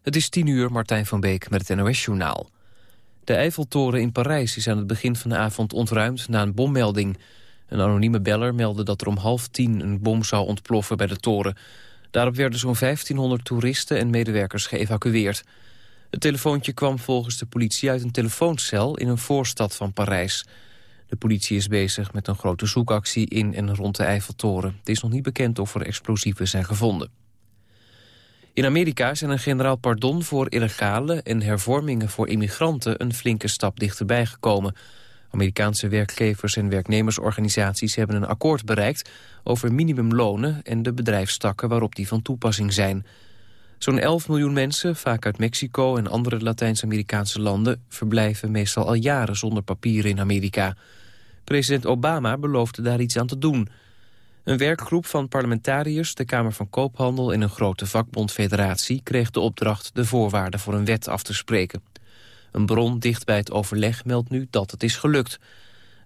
Het is tien uur, Martijn van Beek met het NOS-journaal. De Eiffeltoren in Parijs is aan het begin van de avond ontruimd na een bommelding. Een anonieme beller meldde dat er om half tien een bom zou ontploffen bij de toren. Daarop werden zo'n 1500 toeristen en medewerkers geëvacueerd. Het telefoontje kwam volgens de politie uit een telefooncel in een voorstad van Parijs. De politie is bezig met een grote zoekactie in en rond de Eiffeltoren. Het is nog niet bekend of er explosieven zijn gevonden. In Amerika zijn een generaal pardon voor illegale en hervormingen voor immigranten een flinke stap dichterbij gekomen. Amerikaanse werkgevers en werknemersorganisaties hebben een akkoord bereikt over minimumlonen en de bedrijfstakken waarop die van toepassing zijn. Zo'n 11 miljoen mensen, vaak uit Mexico en andere Latijns-Amerikaanse landen, verblijven meestal al jaren zonder papieren in Amerika. President Obama beloofde daar iets aan te doen. Een werkgroep van parlementariërs, de Kamer van Koophandel en een grote vakbondfederatie kreeg de opdracht de voorwaarden voor een wet af te spreken. Een bron dicht bij het overleg meldt nu dat het is gelukt.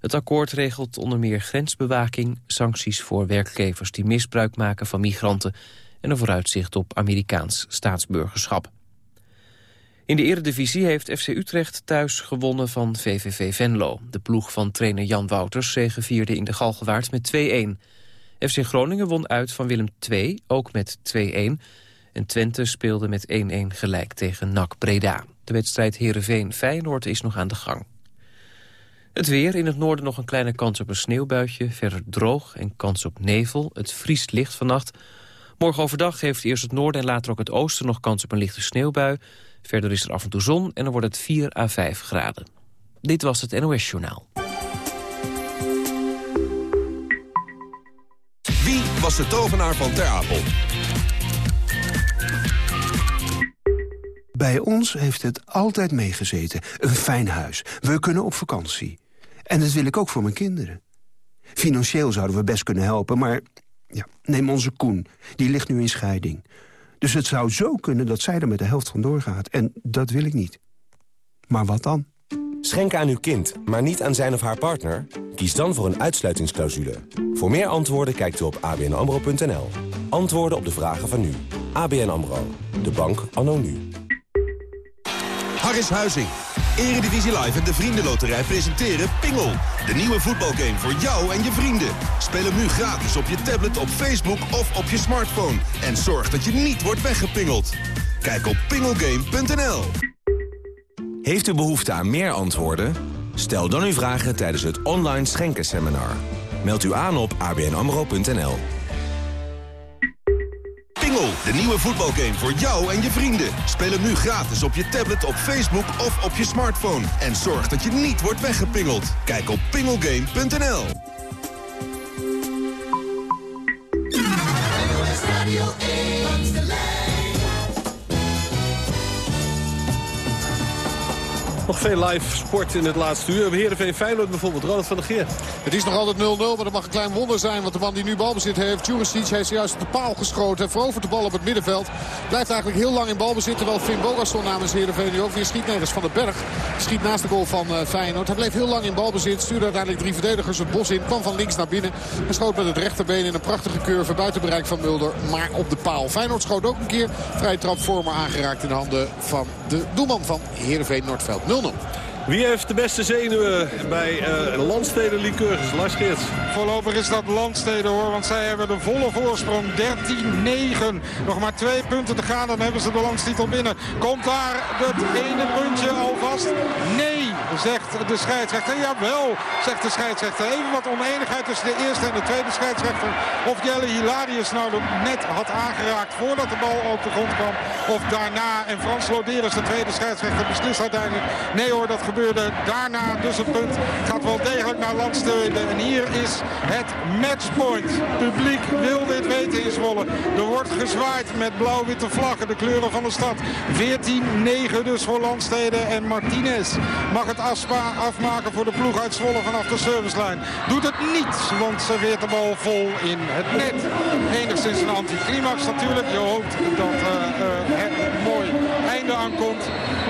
Het akkoord regelt onder meer grensbewaking, sancties voor werkgevers die misbruik maken van migranten en een vooruitzicht op Amerikaans staatsburgerschap. In de eredivisie heeft FC Utrecht thuis gewonnen van VVV Venlo. De ploeg van trainer Jan Wouters zegevierde in de Galgenwaard met 2-1. FC Groningen won uit van Willem II, ook met 2-1. En Twente speelde met 1-1 gelijk tegen NAC Breda. De wedstrijd Heerenveen-Feyenoord is nog aan de gang. Het weer, in het noorden nog een kleine kans op een sneeuwbuitje. Verder droog en kans op nevel. Het vriest licht vannacht. Morgen overdag heeft eerst het noorden en later ook het oosten nog kans op een lichte sneeuwbui. Verder is er af en toe zon en dan wordt het 4 à 5 graden. Dit was het NOS Journaal. De tovenaar van Ter Apel? Bij ons heeft het altijd meegezeten. Een fijn huis. We kunnen op vakantie. En dat wil ik ook voor mijn kinderen. Financieel zouden we best kunnen helpen, maar ja, neem onze Koen. Die ligt nu in scheiding. Dus het zou zo kunnen dat zij er met de helft van doorgaat. En dat wil ik niet. Maar wat dan? Schenken aan uw kind, maar niet aan zijn of haar partner? Kies dan voor een uitsluitingsclausule. Voor meer antwoorden kijkt u op abnamro.nl. Antwoorden op de vragen van nu. ABN AMRO. De bank anno nu. Harris Huizing. Eredivisie Live en de Vriendenloterij presenteren Pingel. De nieuwe voetbalgame voor jou en je vrienden. Speel hem nu gratis op je tablet, op Facebook of op je smartphone. En zorg dat je niet wordt weggepingeld. Kijk op pingelgame.nl. Heeft u behoefte aan meer antwoorden? Stel dan uw vragen tijdens het online schenkenseminar. Meld u aan op abnamro.nl. Pingel, de nieuwe voetbalgame voor jou en je vrienden. Speel hem nu gratis op je tablet, op Facebook of op je smartphone. En zorg dat je niet wordt weggepingeld. Kijk op pingelgame.nl. Nog veel live sport in het laatste uur. We Heerenveen Feyenoord bijvoorbeeld. Ronald van der Geer. Het is nog altijd 0-0, maar dat mag een klein wonder zijn. Want de man die nu balbezit heeft, Juricic, heeft zojuist op de paal geschoten. Verovert de bal op het middenveld. Blijft eigenlijk heel lang in balbezit. Terwijl Finn Bogason namens Heerenveen nu ook weer schiet. Nee, Van den Berg. Schiet naast de goal van uh, Feyenoord. Hij bleef heel lang in balbezit. Stuurde uiteindelijk drie verdedigers het bos in. Kwam van links naar binnen. En schoot met het rechterbeen in een prachtige curve buiten bereik van Mulder. Maar op de paal. Feyenoord schoot ook een keer. Vrij trap voor maar aangeraakt in de handen van de doelman van Heerenveen Noordveld. 0-0. Wie heeft de beste zenuwen bij uh, Landsteden Lycurgus? Lars Geerts. Voorlopig is dat Landsteden hoor, want zij hebben de volle voorsprong. 13-9. Nog maar twee punten te gaan, dan hebben ze de landstitel binnen. Komt daar het ene puntje alvast? Nee, zegt de scheidsrechter. Jawel, zegt de scheidsrechter. Even wat oneenigheid tussen de eerste en de tweede scheidsrechter. Of Jelle Hilarius nou net had aangeraakt voordat de bal op de grond kwam. Of daarna. En Frans Loderes, de tweede scheidsrechter, beslist uiteindelijk. Nee hoor, dat gebeurde daarna. Dus een punt gaat wel degelijk naar Landsteden. En hier is het matchpoint. Publiek wil dit weten in Zwolle. Er wordt gezwaaid met blauw-witte vlaggen. De kleuren van de stad. 14-9 dus voor Landsteden. En Martinez mag het afmaken voor de ploeg uit Zwolle vanaf de servicelijn. Doet het niet, want serveert de bal vol in het net. Enigszins een anticlimax natuurlijk. Je hoopt dat uh, uh, het mooi einde aankomt.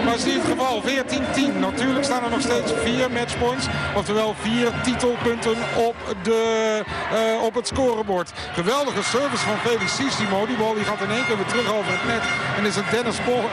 Maar is niet het geval. 14-10. Natuurlijk staan er nog steeds vier matchpoints. Oftewel vier titelpunten op, de, uh, op het scorebord. Geweldige service van Felicissimo. Die bal die gaat in één keer weer terug over het net. En is het Dennis voor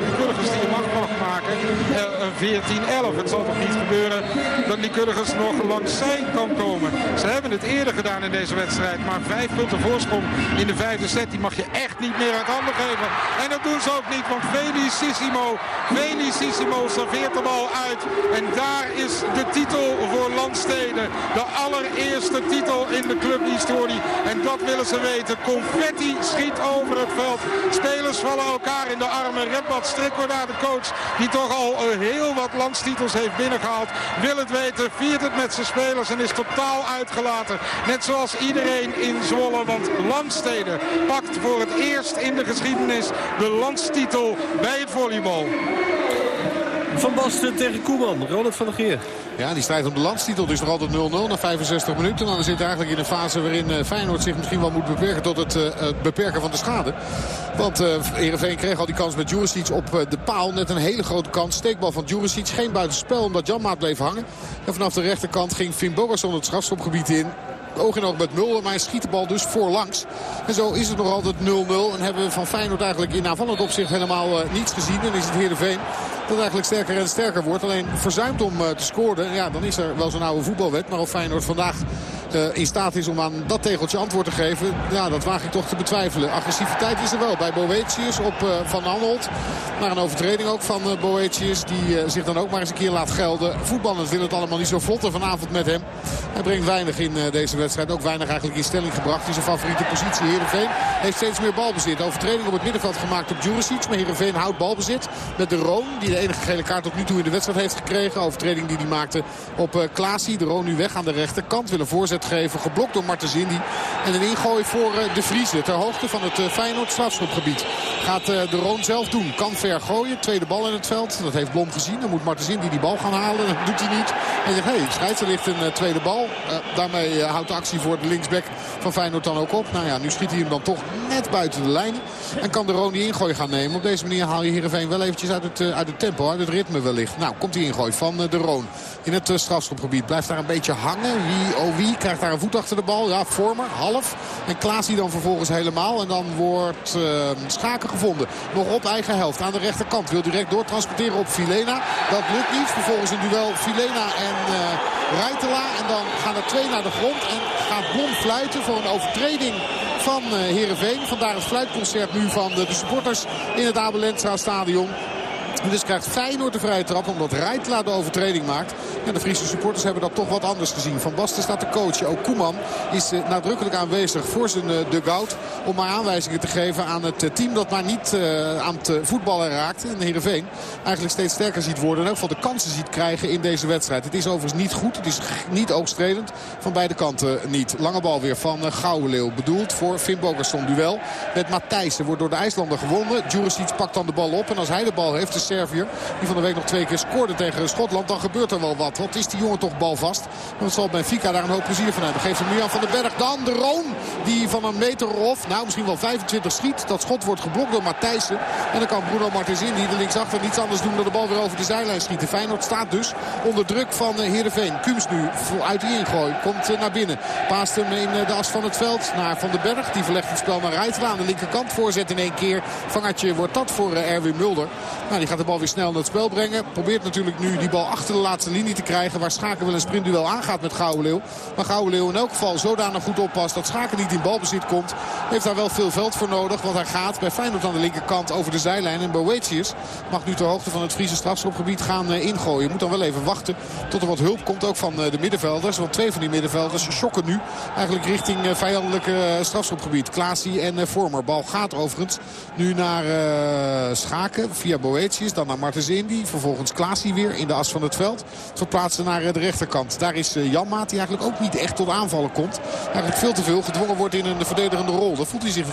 de Lycurgus die je mag maken. Uh, 14-11. Het zal toch niet gebeuren dat Lycurgus nog langs zijn kan komen. Ze hebben het eerder gedaan in deze wedstrijd. Maar vijf punten voorsprong in de vijfde set. Die mag je echt niet meer uit handen geven. En dat doen ze ook niet. Want Felicissimo, Felicissimo serveert de bal uit. En daar is de titel voor Landsteden. De allereerste titel in de clubhistorie. En dat willen ze weten. Confetti schiet over het veld. Spelers vallen elkaar in de armen. Redbad Strikkorda, de coach, die toch al heel wat landstitels heeft binnengehaald. Wil het weten, viert het met zijn spelers en is totaal uitgelaten. Net zoals iedereen in Zwolle. Want Landsteden pakt voor het eerst in de geschiedenis de landstitel bij het volleybal. Van Basten tegen Koeman, Ronald van der Geer. Ja, die strijd om de landstitel is nog altijd 0-0 na 65 minuten. Dan zit eigenlijk in een fase waarin eh, Feyenoord zich misschien wel moet beperken tot het, het beperken van de schade. Want uh, Heerenveen kreeg al die kans met Juricic op de paal. Net een hele grote kans. Steekbal van Juricic. Geen buitenspel omdat Janmaat bleef hangen. En vanaf de rechterkant ging Finn Bogason het strafschopgebied in oog in oog met Mulder. Maar hij schiet de bal dus voorlangs. En zo is het nog altijd 0-0. En hebben we van Feyenoord eigenlijk in aanvallend opzicht helemaal niets gezien. En is het Heerenveen dat eigenlijk sterker en sterker wordt. Alleen verzuimt om uh, te scoren. Ja, dan is er wel zo'n oude voetbalwet. Maar of Feyenoord vandaag uh, in staat is om aan dat tegeltje antwoord te geven. Ja, dat waag ik toch te betwijfelen. Agressiviteit is er wel bij Boetius op uh, Van Anholt. Maar een overtreding ook van Boetius. Die zich dan ook maar eens een keer laat gelden. Voetballers willen het allemaal niet zo vlot. vanavond met hem. Hij brengt weinig in deze wedstrijd. Ook weinig eigenlijk in stelling gebracht. In zijn favoriete positie. Heerenveen heeft steeds meer balbezit. Overtreding op het middenveld gemaakt op Juricic. Maar Heerenveen houdt balbezit met de Roon. Die enige gele kaart tot nu toe in de wedstrijd heeft gekregen. Overtreding die hij maakte op uh, Klaasie. De Roon nu weg aan de rechterkant. Wil een voorzet geven. Geblokt door Martens Indy. En een ingooi voor uh, De Vriezen. Ter hoogte van het uh, Feyenoord strafschopgebied. Gaat de Roon zelf doen. Kan ver gooien. Tweede bal in het veld. Dat heeft Blom gezien. Dan moet Martens Indy die bal gaan halen. Dat doet hij niet. En hé, hey, scheidsrechter ligt een tweede bal. daarmee houdt de actie voor de linksback van Feyenoord dan ook op. Nou ja, nu schiet hij hem dan toch net buiten de lijn. En kan de Roon die ingooi gaan nemen. Op deze manier haal je Heerenveen wel eventjes uit het, uit het tempo. Uit het ritme wellicht. Nou, komt die ingooi van de Roon. In het strafschopgebied. Blijft daar een beetje hangen. Wie, oh wie, krijgt daar een voet achter de bal. Ja, Vormer, half. En Klaas die dan vervolgens helemaal. En dan wordt uh, Schaken gevonden. Nog op eigen helft. Aan de rechterkant. Wil direct doortransporteren op Filena. Dat lukt niet. Vervolgens een duel Filena en uh, Reitela. En dan gaan er twee naar de grond. En gaat Blom fluiten voor een overtreding van uh, Heerenveen. Vandaar het fluitconcert nu van de, de supporters in het Abel stadion. Dus krijgt Feyenoord de vrije trap omdat Rijtla de overtreding maakt. En de Friese supporters hebben dat toch wat anders gezien. Van Basten staat de coach. Ook Koeman is uh, nadrukkelijk aanwezig voor zijn uh, dugout. Om maar aanwijzingen te geven aan het uh, team dat maar niet aan het voetballen raakt. En Heerenveen eigenlijk steeds sterker ziet worden. En ook van de kansen ziet krijgen in deze wedstrijd. Het is overigens niet goed. Het is niet oogstrelend. Van beide kanten niet. Lange bal weer van Gouwenleeuw. Bedoeld voor Finn Bogerson. Duel met Matthijssen. Wordt door de IJslander gewonnen. Juricic pakt dan de bal op. En als hij de bal heeft, de Servier. Die van de week nog twee keer scoorde tegen Schotland. Dan gebeurt er wel wat. Wat is die jongen toch balvast. Want zal Benfica daar een hoop plezier van hebben. Geeft hem nu aan Van den Berg. Dan de Roon. Die van een meter of, nou misschien wel 25 schiet. Dat schot wordt geblokt door Matthijssen. En dan kan Bruno Martens in die de linksachter niets anders doen dan de bal weer over de zijlijn schieten. Feyenoord staat dus onder druk van eh, Heerenveen. Kums nu uit die ingooi. Komt eh, naar binnen. Paast hem in eh, de as van het veld naar Van den Berg. Die verlegt het spel naar Rijtela aan de linkerkant. Voorzet in één keer. Vangertje wordt dat voor Erwin Mulder. Nou, die gaat de bal weer snel naar het spel brengen. Probeert natuurlijk nu die bal achter de laatste linie te krijgen. Waar Schaken wel een sprintduel aangaat met Gouwenleeuw. Maar Gouwenleeuw in elk geval zodanig goed oppast dat Schaken niet in balbezit komt. Heeft daar wel veel veld voor nodig. Want hij gaat bij Feyenoord aan de linkerkant over de zijlijn. En Boetius mag nu ter hoogte van het Friese strafschopgebied gaan uh, ingooien. Moet dan wel even wachten tot er wat hulp komt. Ook van uh, de middenvelders. Want twee van die middenvelders schokken nu eigenlijk richting uh, vijandelijke strafschopgebied. Klaasie en Vormer. Bal gaat overigens nu naar Schaken via Boetius. Dan naar Martens Indy. Vervolgens Klaasie weer in de as van het veld. Verplaatsen naar de rechterkant. Daar is Janmaat die eigenlijk ook niet echt tot aanvallen komt. Eigenlijk veel te veel gedwongen wordt in een verdedigende rol. Dan voelt hij zich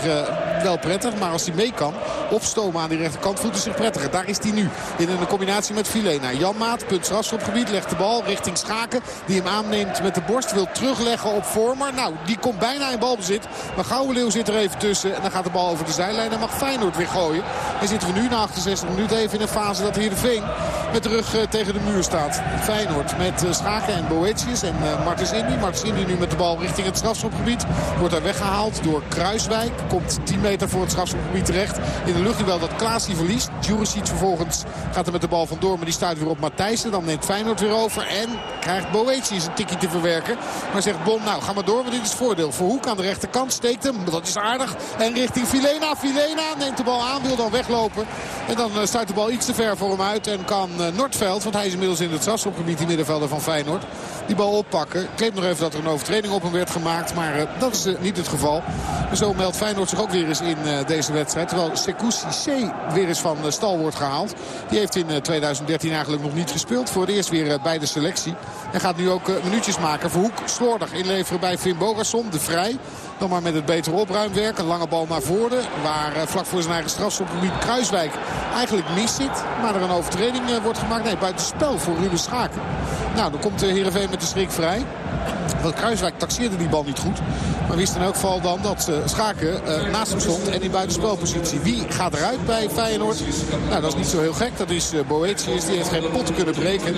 wel prettig. Maar als hij mee kan opstomen aan die rechterkant voelt hij zich prettiger. Daar is hij nu in een combinatie met Filena. Janmaat, punt strafschopgebied, legt de bal richting Schaken. Die hem aanneemt met de borst. Wil terugleggen op Vormer. Nou, die komt bijna in balbezit. Maar Gouwenleeuw zit er even tussen. En dan gaat de bal over de zijlijn. En mag Feyenoord weer gooien. En zitten we nu na 68 minuten even in een fase dat Heerenveen met de rug tegen de muur staat. Feyenoord met Schaken en Boetius en Martens Indy. Martens Indy nu met de bal richting het strafschopgebied. Wordt daar weggehaald door Kruiswijk. Komt 10 meter voor het strafschopgebied terecht. In de lucht wel dat Klaas die verliest. Juricic vervolgens gaat er met de bal vandoor. Maar die stuit weer op Matthijssen. Dan neemt Feyenoord weer over. En krijgt Boetius een tikje te verwerken. Maar zegt Bon, nou ga maar door. Want dit is voordeel. Voor Hoek aan de rechterkant steekt hem. Dat is aardig. En richting Filena. Filena neemt de bal aan. Wil dan weglopen. En dan eh, stuit de bal iets te ver voor hem uit. En kan Noordveld, want hij is inmiddels in het strafschopgebied, die middenvelder van Feyenoord, die bal oppakken. Ik nog even dat er een overtreding op hem werd gemaakt. Maar uh, dat is niet het geval. En zo meldt Feyenoord zich ook weer eens in deze wedstrijd. Terwijl Sekou C weer eens van stal wordt gehaald. Die heeft in 2013 eigenlijk nog niet gespeeld. Voor het eerst weer bij de selectie. En gaat nu ook minuutjes maken. Voor Hoek slordig inleveren bij Finn Bogason. De Vrij. Dan maar met het betere opruimwerk. Een lange bal naar voren. Waar vlak voor zijn eigen strafschopgebied Kruiswijk eigenlijk mis zit. Maar er een overtreding wordt gemaakt. Nee, buitenspel voor Ruben Schaken. Nou, dan komt de Heerenveen met de schrik vrij. Want Kruiswijk taxeerde die bal niet goed. Maar wist in elk geval dan dat uh, Schaken uh, naast hem stond en in buitenspelpositie. Wie gaat eruit bij Feyenoord? Nou, dat is niet zo heel gek. Dat is uh, Boetius. Die heeft geen pot kunnen breken.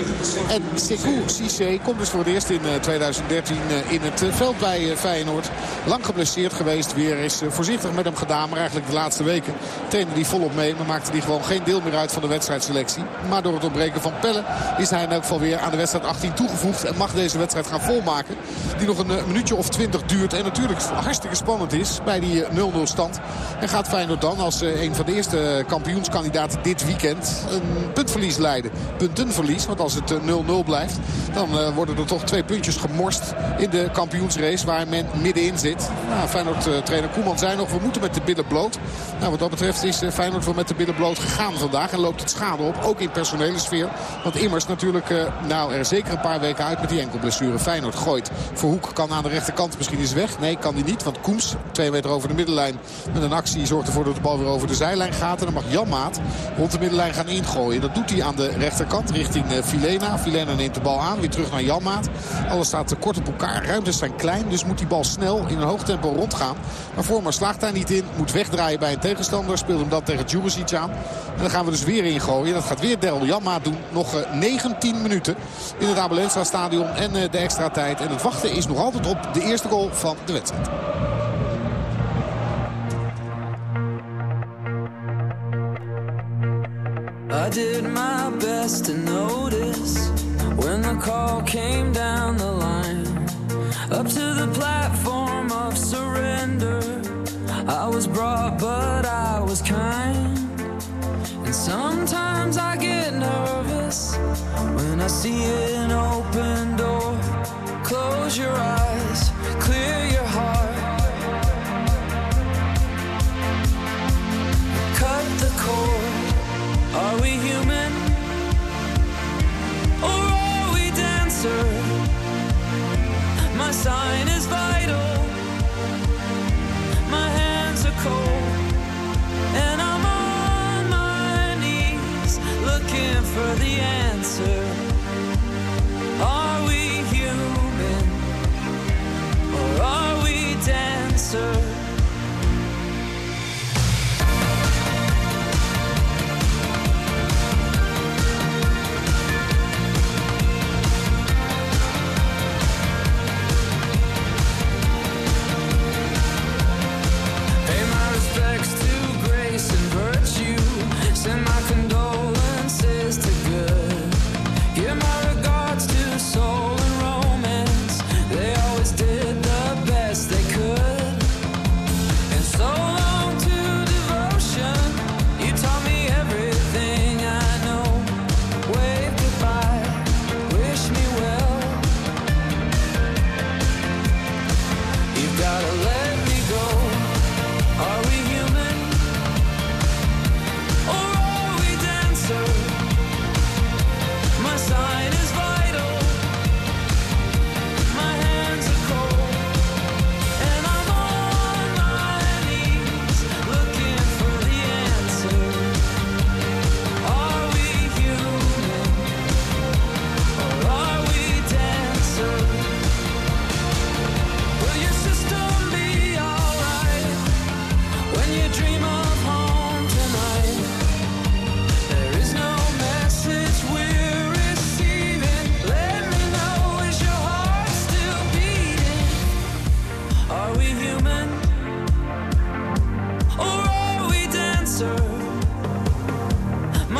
En Sekou Cissé komt dus voor het eerst in 2013 in het veld bij Feyenoord. Lang geblesseerd geweest. Weer is voorzichtig met hem gedaan. Maar eigenlijk de laatste weken trainde hij volop mee. Maar maakte hij gewoon geen deel meer uit van de wedstrijdselectie. Maar door het ontbreken van Pelle is hij in elk geval weer aan de wedstrijd 18 toegevoegd. En mag deze wedstrijd gaan volmaken. Die nog een minuutje of 20 duurt. En natuurlijk hartstikke spannend is bij die 0-0 stand. En gaat Feyenoord dan als een van de eerste kampioenskandidaten dit weekend een puntverlies leiden. Puntenverlies, want als het 0-0 blijft dan worden er toch twee puntjes gemorst in de kampioensrace waar men middenin zit. Nou, Feyenoord-trainer Koeman zei nog, we moeten met de billen bloot. Nou, wat dat betreft is Feyenoord wel met de billen bloot gegaan vandaag en loopt het schade op. Ook in personele sfeer. Want immers natuurlijk, nou er zeker een paar weken uit met die enkelblessure. Feyenoord gooit. Voor Hoek kan aan de rechterkant misschien eens weg. Nee, kan die niet. Want Koems, twee meter over de middenlijn met een actie, zorgt ervoor dat de bal weer over de zijlijn gaat. En dan mag Jan Maat rond de middenlijn gaan ingooien. Dat doet hij aan de rechterkant richting Filena. Filena neemt de bal aan, weer terug naar Jan Maat. Alles staat kort op elkaar. Ruimtes zijn klein, dus moet die bal snel in een hoog tempo rondgaan. Maar Vormer slaagt daar niet in. Moet wegdraaien bij een tegenstander. Speelt hem dan tegen Djuricic aan. En dan gaan we dus weer ingooien. Dat gaat weer Daryl Janmaat doen. Nog 19 minuten in het Abelensa stadion en de extra tijd. En het wachten is nog altijd op de eerste goal van de wedstrijd. I did my best to notice when the call came down the line up to the platform of surrender. I was brought, but I was kind. And sometimes I get nervous when I see an open. Close your eyes, clear your heart. Cut the cord. Are we human? Or are we dancer? My sign is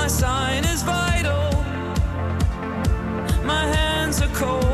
my sign is vital. My hands are cold.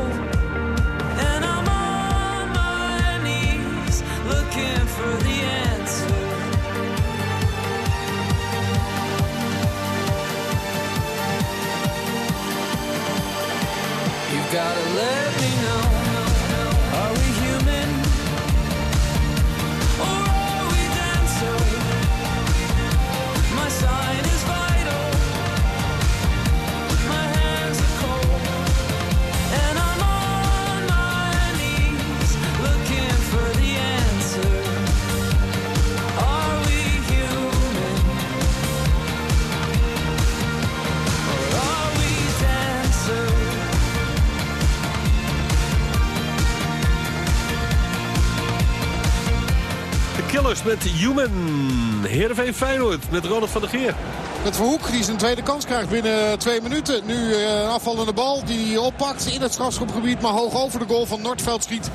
Met Human. Heerenveen Feyenoord met Ronald van der Geer. Met Verhoek die zijn tweede kans krijgt binnen twee minuten. Nu een eh, afvallende bal die oppakt in het strafschopgebied. Maar hoog over de goal van Noordveld schiet.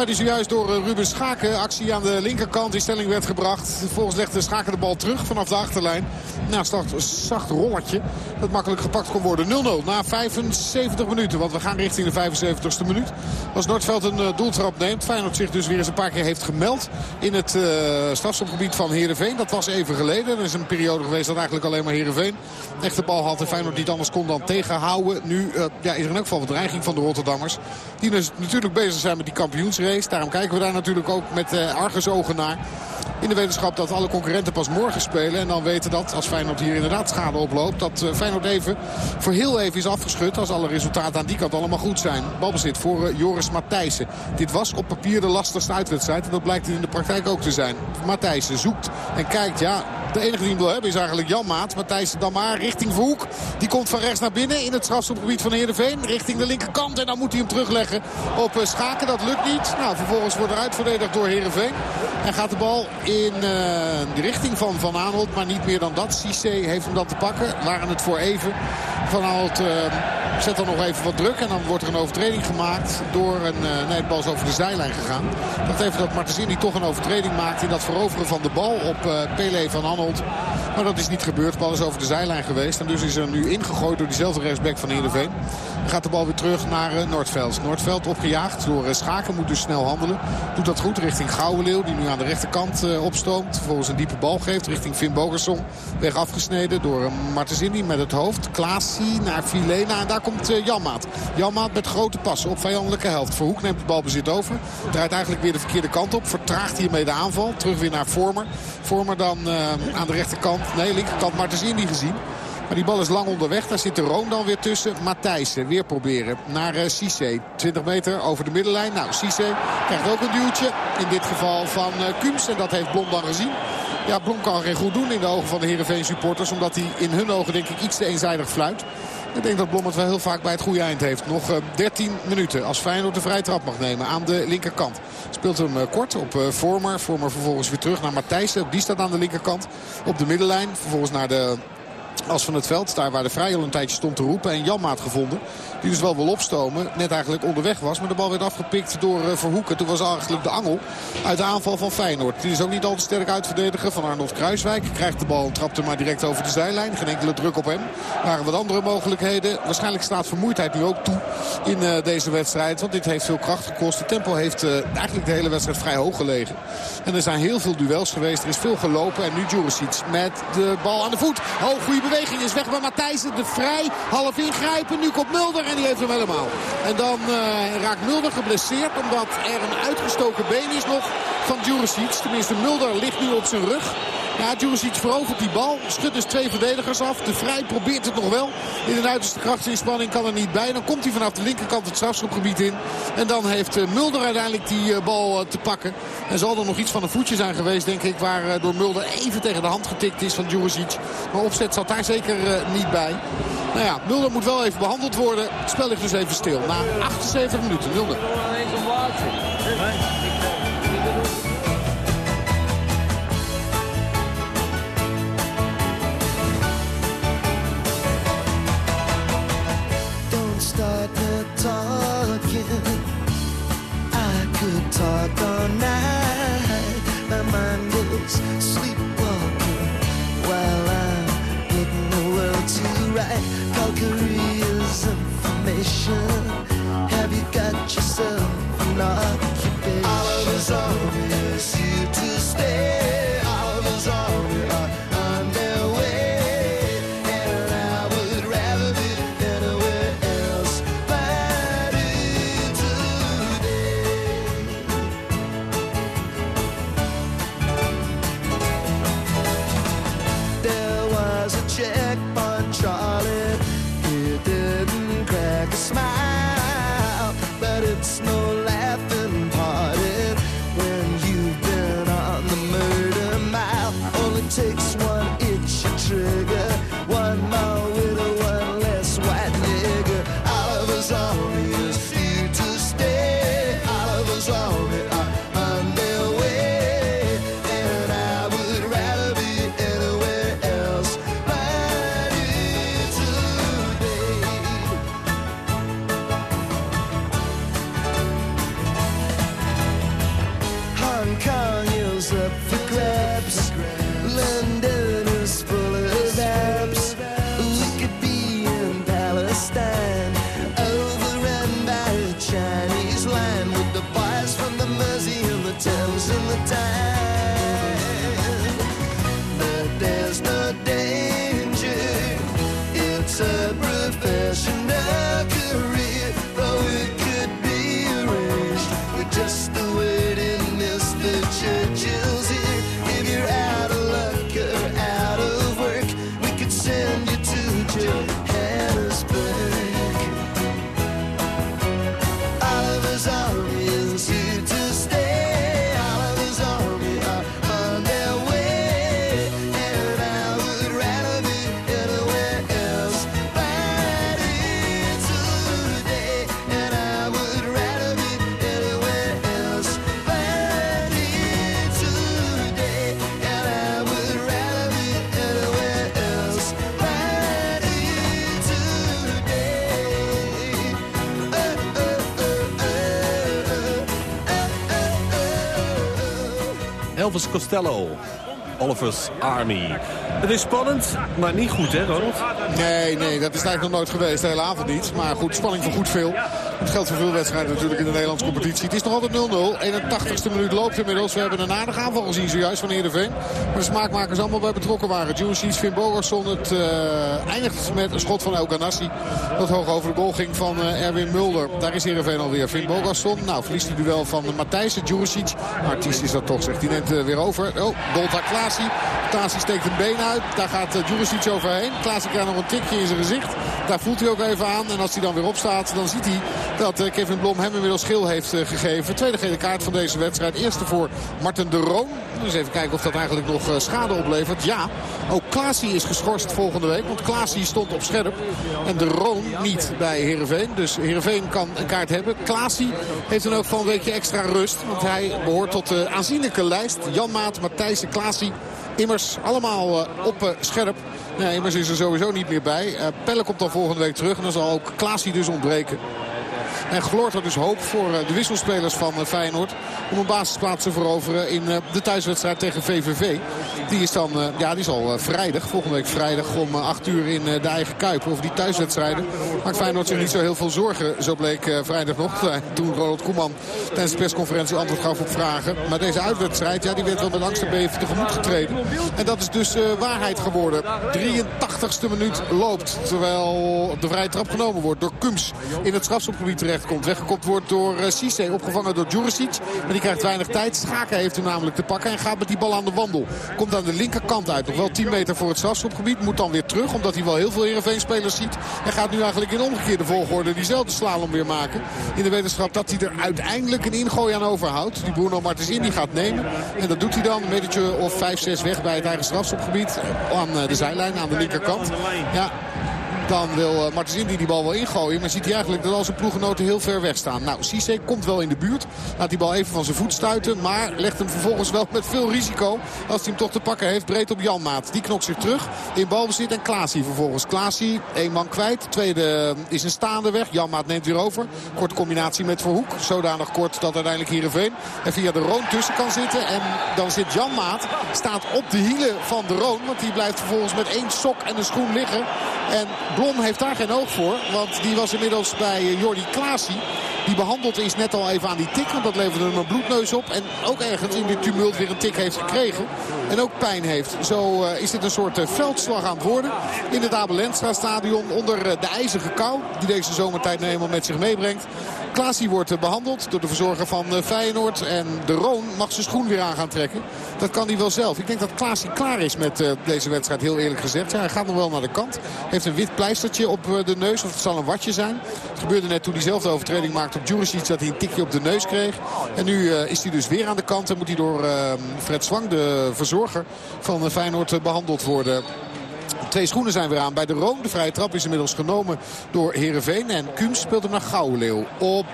Maar die zojuist door eh, Ruben Schaken actie aan de linkerkant in stelling werd gebracht. Vervolgens legde Schaken de bal terug vanaf de achterlijn. Nou, een zacht rollertje dat makkelijk gepakt kon worden. 0-0 na 75 minuten. Want we gaan richting de 75ste minuut. Als Noordveld een uh, doeltrap neemt. Feyenoord zich dus weer eens een paar keer heeft gemeld. In het uh, strafschopgebied van Heerenveen. Dat was even geleden. Er is een periode geweest dat eigenlijk alleen maar Heerenveen echt de bal had. En Feyenoord niet anders kon dan tegenhouden. Nu ja, is er in elk geval dreiging van de Rotterdammers. Die dus natuurlijk bezig zijn met die Daarom kijken we daar natuurlijk ook met argusogen naar. In de wetenschap dat alle concurrenten pas morgen spelen. En dan weten dat als Feyenoord hier inderdaad schade oploopt. Dat uh, Feyenoord even voor heel even is afgeschud. Als alle resultaten aan die kant allemaal goed zijn. Balbezit voor uh, Joris Matthijssen. Dit was op papier de lastigste uitwedstrijd. En dat blijkt in de praktijk ook te zijn. Matthijssen zoekt en kijkt. Ja, de enige die hem wil hebben is eigenlijk Jan Maat. Matthijs dan maar richting Verhoek. Die komt van rechts naar binnen in het strafschopgebied van Heerenveen. Richting de linkerkant. En dan moet hij hem terugleggen op eh, Schaken. Dat lukt niet. Nou, vervolgens wordt er uitverdedigd door Heerenveen. En gaat de bal in uh, de richting van Van Aanholt. Maar niet meer dan dat. Cissé heeft hem dan te pakken. Waren het voor even. Van Aanholt... Uh, zet dan nog even wat druk. En dan wordt er een overtreding gemaakt door een... Uh, nee, de bal is over de zijlijn gegaan. Ik dacht even dat Martensini toch een overtreding maakt in dat veroveren van de bal op uh, Pele van Arnold. Maar dat is niet gebeurd. De bal is over de zijlijn geweest. En dus is er nu ingegooid door diezelfde rechtsback van Heerenveen. Dan gaat de bal weer terug naar uh, Noordveld. Noordveld opgejaagd door uh, Schaken. Moet dus snel handelen. Doet dat goed richting Gouwenleeuw. Die nu aan de rechterkant uh, opstoomt. Vervolgens een diepe bal geeft richting Finn Bogerson. Weg afgesneden door Martensini met het hoofd. Klaasie naar Filena. En daar komt Janmaat. Janmaat met grote passen op vijandelijke helft. Verhoek neemt de balbezit over. Draait eigenlijk weer de verkeerde kant op. Vertraagt hiermee de aanval. Terug weer naar Vormer. Vormer dan aan de rechterkant. Nee, linkerkant Martensini gezien. Maar die bal is lang onderweg. Daar zit de Room dan weer tussen. Matthijssen weer proberen naar uh, Cissé. 20 meter over de middenlijn. Nou, Cissé krijgt ook een duwtje. In dit geval van uh. En dat heeft Blom dan gezien. Ja, Blom kan geen goed doen in de ogen van de Heerenveen supporters. Omdat hij in hun ogen denk ik iets te eenzijdig fluit. Ik denk dat Blom het wel heel vaak bij het goede eind heeft. Nog uh, 13 minuten als Feyenoord de vrije trap mag nemen aan de linkerkant. Speelt hem uh, kort op uh, Vormer. Vormer vervolgens weer terug naar Matthijssen. Die staat aan de linkerkant op de middenlijn. Vervolgens naar de als van het veld. Daar waar de vrij al een tijdje stond te roepen. En Janmaat gevonden. Die dus wel wil opstomen. Net eigenlijk onderweg was. Maar de bal werd afgepikt door uh, Verhoeken. Toen was eigenlijk de angel uit de aanval van Feyenoord. Die is ook niet al te sterk uitverdedigen van Arnold Kruiswijk. Krijgt de bal, trapt hem maar direct over de zijlijn. Geen enkele druk op hem. Waren wat andere mogelijkheden. Waarschijnlijk staat vermoeidheid nu ook toe in uh, deze wedstrijd. Want dit heeft veel kracht gekost. Het tempo heeft uh, eigenlijk de hele wedstrijd vrij hoog gelegen. En er zijn heel veel duels geweest. Er is veel gelopen. En nu Juricic met de bal aan de voet. Oh, goede beweging is weg bij Matthijsen. De vrij, half ingrijpen. Nu komt Mulder en die heeft hem helemaal. En dan uh, raakt Mulder geblesseerd omdat er een uitgestoken been is nog van Juricic. Tenminste, Mulder ligt nu op zijn rug. Ja, Djuricic verovert die bal. Schudt dus twee verdedigers af. De Vrij probeert het nog wel. In een uiterste krachtsinspanning kan er niet bij. Dan komt hij vanaf de linkerkant het strafschopgebied in. En dan heeft eh, Mulder uiteindelijk die eh, bal te pakken. En zal er nog iets van een voetje zijn geweest, denk ik. Waar door Mulder even tegen de hand getikt is van Djuricic. Maar opzet zat daar zeker niet bij. Nou ja, Mulder moet wel even behandeld worden. Het spel ligt dus even stil. Na 78 minuten. 0-0. dark all night. My mind is sleepwalking while I'm getting the world to right. Call careers information. Costello. Oliver's Army. Het is spannend, maar niet goed hè Ronald? Nee, nee, dat is eigenlijk nog nooit geweest. De hele avond niet. Maar goed, spanning voor goed veel. Het geldt voor veel wedstrijden natuurlijk in de Nederlandse competitie. Het is nog altijd 0-0. 81ste minuut loopt inmiddels. We hebben een aardige aanval gezien zojuist van Heerenveen. Maar de smaakmakers allemaal bij betrokken waren. Jusic, Finn Bogerson. Het eh, eindigt met een schot van El Ganassi. Dat hoog over de goal ging van eh, Erwin Mulder. Daar is Heerenveen alweer. Finn Bogerson. Nou, verliest hij duel van Matthijssen. Juricic. Artiest is dat toch, zegt. Die neemt eh, weer over. Oh, Dolta Klaasie. Klaasie steekt een been uit. Daar gaat uh, Juricic overheen. Klaasie krijgt nog een tikje in zijn gezicht. Daar voelt hij ook even aan. En als hij dan weer opstaat, dan ziet hij dat eh, Kevin Blom hem inmiddels schil heeft eh, gegeven. Tweede gele kaart van deze wedstrijd. Eerste voor Martin de Roon. Dus even kijken of dat eigenlijk nog eh, schade oplevert. Ja, ook Klaasie is geschorst volgende week. Want Klaasie stond op scherp. En de Roon niet bij Heerenveen. Dus Heerenveen kan een kaart hebben. Klaasie heeft dan ook van een weekje extra rust. Want hij behoort tot de aanzienlijke lijst. Jan Maat, Matthijssen, Klaasie. Immers allemaal eh, op eh, scherp. Nee, Immers is er sowieso niet meer bij. Eh, Pelle komt dan volgende week terug. En dan zal ook Klaasie dus ontbreken. En gloort er dus hoop voor eh, de wisselspelers van eh, Feyenoord. Om een basisplaats te veroveren in eh, de thuiswedstrijd tegen VVV. Die is dan, ja, die is al vrijdag. Volgende week vrijdag om eh, 8 uur in de eigen Kuip. Over die thuiswedstrijden maakt Feyenoord zich niet zo heel veel zorgen. Zo bleek vrijdag nog. Toen Ronald Koeman tijdens de persconferentie antwoord gaf op vragen. Maar deze uitwedstrijd, ja, die werd wel met angst en beven tegemoet getreden. En dat is dus waarheid geworden. 83ste minuut loopt. Terwijl de vrije trap genomen wordt door Kums in het strafschopgebied terechtkomt. Weggekopt wordt door uh, Cisse, opgevangen door Juricic. Maar die krijgt weinig tijd. Schaken heeft hem namelijk te pakken en gaat met die bal aan de wandel. Komt aan de linkerkant uit. Nog wel 10 meter voor het strafschopgebied. Moet dan weer terug, omdat hij wel heel veel Heerenveen-spelers ziet. En gaat nu eigenlijk in omgekeerde volgorde diezelfde slalom weer maken. In de wetenschap dat hij er uiteindelijk een ingooi aan overhoudt. Die Bruno Martens in die gaat nemen. En dat doet hij dan een metertje of 5, 6 weg bij het eigen strafschopgebied. Aan eh, de zijlijn, aan de linkerkant. Ja, dan wil uh, Martens Indy die bal wel ingooien. Maar ziet hij eigenlijk dat al zijn ploeggenoten heel ver weg staan. Nou, Cisse komt wel in de buurt. Laat die bal even van zijn voet stuiten. Maar legt hem vervolgens wel met veel risico. Als hij hem toch te pakken heeft. Breed op Janmaat. Die knokt zich terug in balbezit. En Klaasie vervolgens. Klaasie, één man kwijt. Tweede is een staande weg. Janmaat neemt weer over. Korte combinatie met Verhoek. Zodanig kort dat uiteindelijk Heerenveen er via de Roon tussen kan zitten. En dan zit Janmaat. Staat op de hielen van de Roon. Want die blijft vervolgens met één sok en een schoen liggen. En Blom heeft daar geen oog voor. Want die was inmiddels bij eh, Jordi Klaasie. Die behandeld is net al even aan die tik. Want dat leverde hem een bloedneus op. En ook ergens in dit tumult weer een tik heeft gekregen. En ook pijn heeft. Zo uh, is dit een soort uh, veldslag aan het worden. In het Abel Lenstra stadion. Onder de ijzige kou. Die deze zomertijd nou eenmaal met zich meebrengt. Klaasie wordt behandeld door de verzorger van Feyenoord. En de Roon mag zijn schoen weer aan gaan trekken. Dat kan hij wel zelf. Ik denk dat Klaasie klaar is met uh, deze wedstrijd, heel eerlijk gezegd. Hij gaat nog wel naar de kant. Heeft een wit pleistertje op de neus, of het zal een watje zijn. Het gebeurde net toen hij zelf de overtreding maakte op Juricic... dat hij een tikje op de neus kreeg. En nu is hij dus weer aan de kant en moet hij door Fred Zwang, de verzorger van Feyenoord, behandeld worden. Twee schoenen zijn weer aan bij de Room. De vrije trap is inmiddels genomen door Herenveen. En Kums speelt hem naar Gouwleeuw op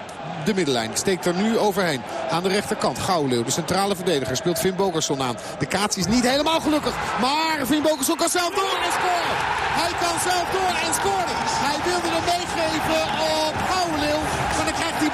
de middenlijn. Steekt er nu overheen. Aan de rechterkant. Gouwleeuw, de centrale verdediger, speelt Finn Bogerson aan. De kaats is niet helemaal gelukkig. Maar Finn Bogerson kan zelf door en scoren. Hij kan zelf door en scoren. Hij wilde hem meegeven op Gouwleeuw.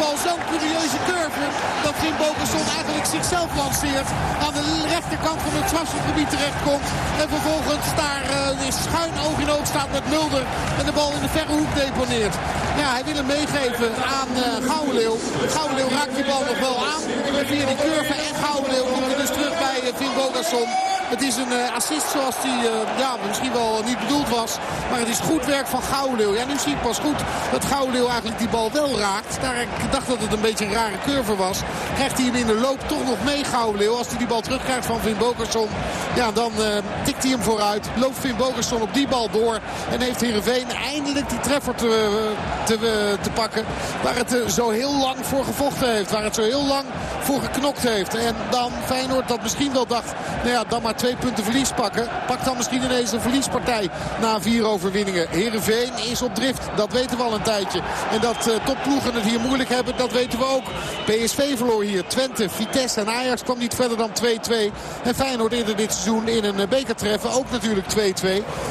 Bal zo'n curieuze curve. Dat Finn Bogerson eigenlijk zichzelf lanceert. Aan de rechterkant van het strafschopgebied terechtkomt. En vervolgens daar uh, schuin oog in oog staat met Mulder. En de bal in de verre hoek deponeert. Ja, hij wil hem meegeven aan uh, Gouwleeuw. Gouwenleeuw raakt die bal nog wel aan. En via die curve en Gouwenleeuw komt hij dus terug bij eh, Finn Bogasson. Het is een uh, assist zoals die uh, ja, misschien wel niet bedoeld was. Maar het is goed werk van Gouwenleeuw. Ja, nu zie ik pas goed dat Gouwenleeuw eigenlijk die bal wel raakt. Daar, ik dacht dat het een beetje een rare curve was. Krijgt hij hem in de loop toch nog mee Gouwenleeuw. Als hij die bal terugkrijgt van Finn Bogerson. Ja, dan uh, tikt hij hem vooruit. Loopt Finn Bogerson op die bal door. En heeft Heerenveen eindelijk die treffer te, te, te pakken. Waar het zo heel lang voor gevochten heeft. Waar het zo heel lang voor geknokt heeft. En dan Feyenoord dat misschien wel dacht, nou ja, dan twee punten verlies pakken. Pakt dan misschien ineens een verliespartij na vier overwinningen. Herenveen is op drift, dat weten we al een tijdje. En dat uh, topploegen het hier moeilijk hebben, dat weten we ook. PSV verloor hier, Twente, Vitesse en Ajax kwam niet verder dan 2-2. En Feyenoord eerder dit seizoen in een bekertreffen ook natuurlijk 2-2.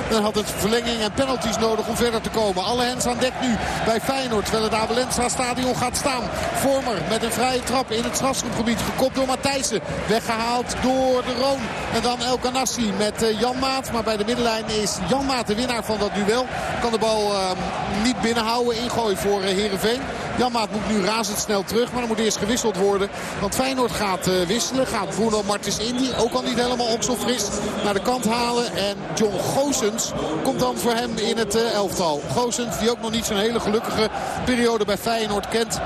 Dan had het verlenging en penalties nodig om verder te komen. Alle hens aan dek nu bij Feyenoord, terwijl het Abelensa stadion gaat staan. Vormer met een vrije trap in het strafschopgebied. Gekopt door Matthijssen. Weggehaald door de Roon. En dan El Kanassi met uh, Jan Maat. Maar bij de middenlijn is Jan Maat de winnaar van dat duel. Kan de bal uh, niet binnenhouden. Ingooi voor uh, Heerenveen. Jan Maat moet nu razendsnel terug. Maar er moet eerst gewisseld worden. Want Feyenoord gaat uh, wisselen. Gaat Bruno Martens Indy. Ook al niet helemaal okselfris. Naar de kant halen. En John Goosens komt dan voor hem in het elftal. Goosens die ook nog niet zo'n hele gelukkige periode bij Feyenoord kent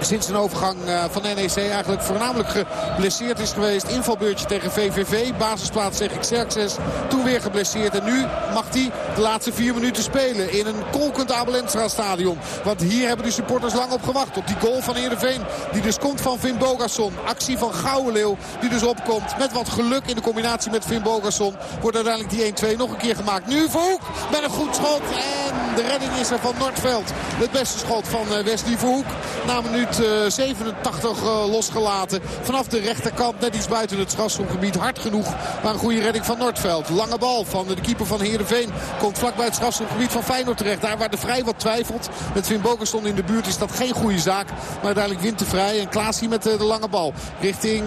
sinds een overgang van NEC eigenlijk voornamelijk geblesseerd is geweest. Invalbeurtje tegen VVV. Basisplaats tegen Xerxes. Toen weer geblesseerd. En nu mag hij de laatste vier minuten spelen in een kolkend Abelensra stadion. Want hier hebben de supporters lang op gewacht. Op die goal van Heerenveen. Die dus komt van Finn Bogasson. Actie van Gouwenleeuw die dus opkomt. Met wat geluk in de combinatie met Finn Bogasson. Wordt uiteindelijk die 1-2 nog een keer gemaakt. Nu Verhoek met een goed schot. En de redding is er van Noordveld. Het beste schot van Wesley Verhoek. Na minuut 87 losgelaten. Vanaf de rechterkant net iets buiten het strafschopgebied. Hard genoeg. Maar een goede redding van Noordveld. Lange bal van de keeper van Heerenveen. Komt vlak bij het strafschopgebied van Feyenoord terecht. Daar waar de Vrij wat twijfelt. Met Finn Bokerson in de buurt is dat geen goede zaak. Maar uiteindelijk wint de Vrij. En Klaas hier met de, lange bal. Richting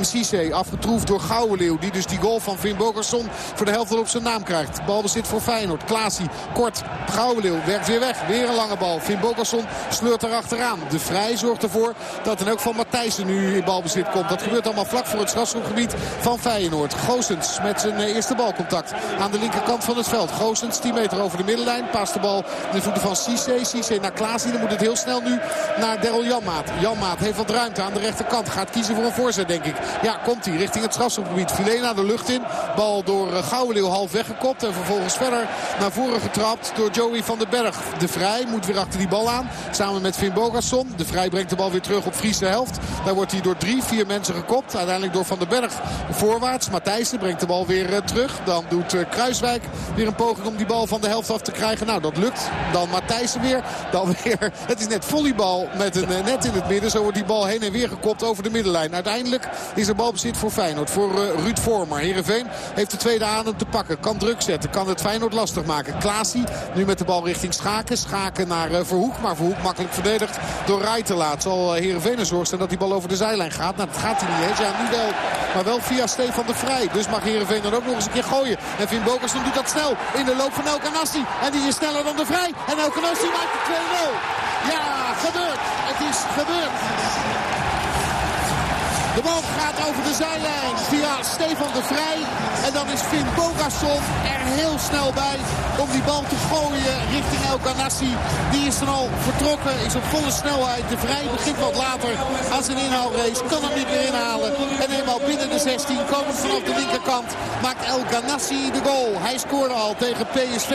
Cisse. Afgetroefd door Gouwenleeuw. Die dus die goal van Finn Bokerson voor de helft op zijn naam krijgt. Bal bezit voor Feyenoord. Klaasie kort. Gouwenleeuw werkt weer weg. Weer een lange bal. Finn Bokerson sleurt er achteraan. De Vrij zorgt ervoor dat in ook van Matthijssen nu in balbezit komt. Dat gebeurt allemaal vlak voor het strafschopgebied van Feyenoord. Goosens met zijn eerste balcontact aan de linkerkant van het veld. Goosens 10 meter over de middenlijn. Paast de bal de voeten van Cisse. Cisse naar Klaasie. Dan moet het heel snel nu naar Daryl Janmaat. Janmaat heeft wat ruimte aan de rechterkant. Gaat kiezen voor een voorzet denk ik. Ja, komt hij richting het strafschopgebied. Filena de lucht in. Bal door Gouwenleeuw half weggekopt. En vervolgens verder naar voren getrapt door Joey van den Berg. De Vrij moet weer achter die bal aan. Samen met Finn Bogasson. De Vrij brengt de bal weer terug op Friese helft. Daar wordt hij door drie, vier mensen gekopt. Uiteindelijk door Van den Berg voorwaarts. Matthijssen brengt de bal weer uh, terug. Dan doet uh, Kruiswijk weer een poging om die bal van de helft af te krijgen. Nou, dat lukt. Dan Matthijssen weer. Dan weer. Het is net volleybal met een uh, net in het midden. Zo wordt die bal heen en weer gekopt over de middenlijn. Uiteindelijk is er balbezit voor Feyenoord. Voor Ruud Vormer. Heerenveen heeft de tweede adem te pakken. Kan druk zetten. Kan het Feyenoord lastig maken. Klaasie nu met de bal richting Schaken. Schaken naar Verhoek. Maar Verhoek makkelijk verdedigd door Rijtelaat. Zal Heerenveen er zorgen dat die bal over de zijlijn gaat. Nou, dat gaat hij niet eens. Ja, nu. Maar wel via Stefan de Vrij. Dus mag Heerenveen dan ook nog eens een keer gooien. En Finn Bokerson doet dat snel in de loop van El Kanassi. En die is sneller dan de Vrij. En El Kanassi maakt de 2-0. Ja, gebeurd. Het is gebeurd. De bal gaat over de zijlijn via Stefan de Vrij. En dan is Finn Bogasson er heel snel bij om die bal te gooien richting El Ganassi. Die is dan al vertrokken, is op volle snelheid. De Vrij begint wat later aan zijn inhaalrace. Kan hem niet meer inhalen. En eenmaal binnen de 16 komen vanaf de linkerkant. Maakt El Ganassi de goal. Hij scoorde al tegen PSV.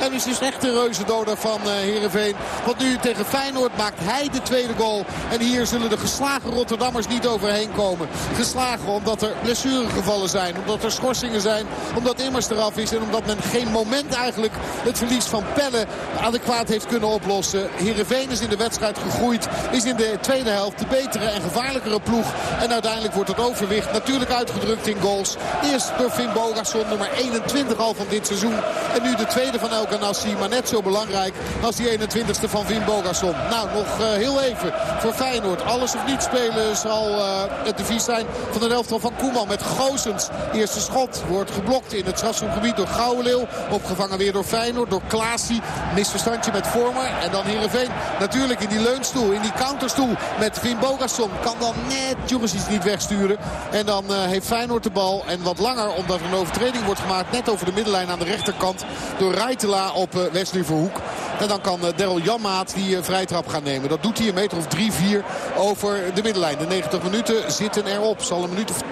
En is dus echt de reuzendoder van uh, Heerenveen. Want nu tegen Feyenoord maakt hij de tweede goal. En hier zullen de geslagen Rotterdammers niet overheen komen. Geslagen omdat er blessuregevallen zijn. Omdat er schorsingen zijn. Omdat Immers eraf is. En omdat men geen moment eigenlijk het verlies van Pelle adequaat heeft kunnen oplossen. Heerenveen is in de wedstrijd gegroeid. Is in de tweede helft de betere en gevaarlijkere ploeg. En uiteindelijk wordt het overwicht natuurlijk uitgedrukt in goals. Eerst door Finn Bogason, nummer 21 al van dit seizoen. En nu de tweede van El Ganassi. Maar net zo belangrijk als die 21ste van Finn Bogason. Nou, nog uh, heel even voor Feyenoord. Alles of niet spelen zal uh, het devies zijn van de elftal van Koeman. Met Goosens. Eerste schot wordt geblokt in het strafschopgebied door Gouwenleeuw. Opgevangen weer door Feyenoord, door Klaasie. Misverstandje met Vormer. En dan Heerenveen natuurlijk in die leunstoel, in die counterstoel met Finn Bogason. Kan dan net Juricic niet wegsturen. En dan uh, heeft Feyenoord de bal. En wat langer omdat er een overtreding wordt gemaakt. Net over de middenlijn aan de rechterkant. Door Rijtela op uh, Wesley Verhoek. En dan kan uh, Daryl Janmaat die vrijtrap gaan nemen. Dat doet hij een meter of 3-4 over de middenlijn. De 90 minuten zitten erop. Zal een minuut of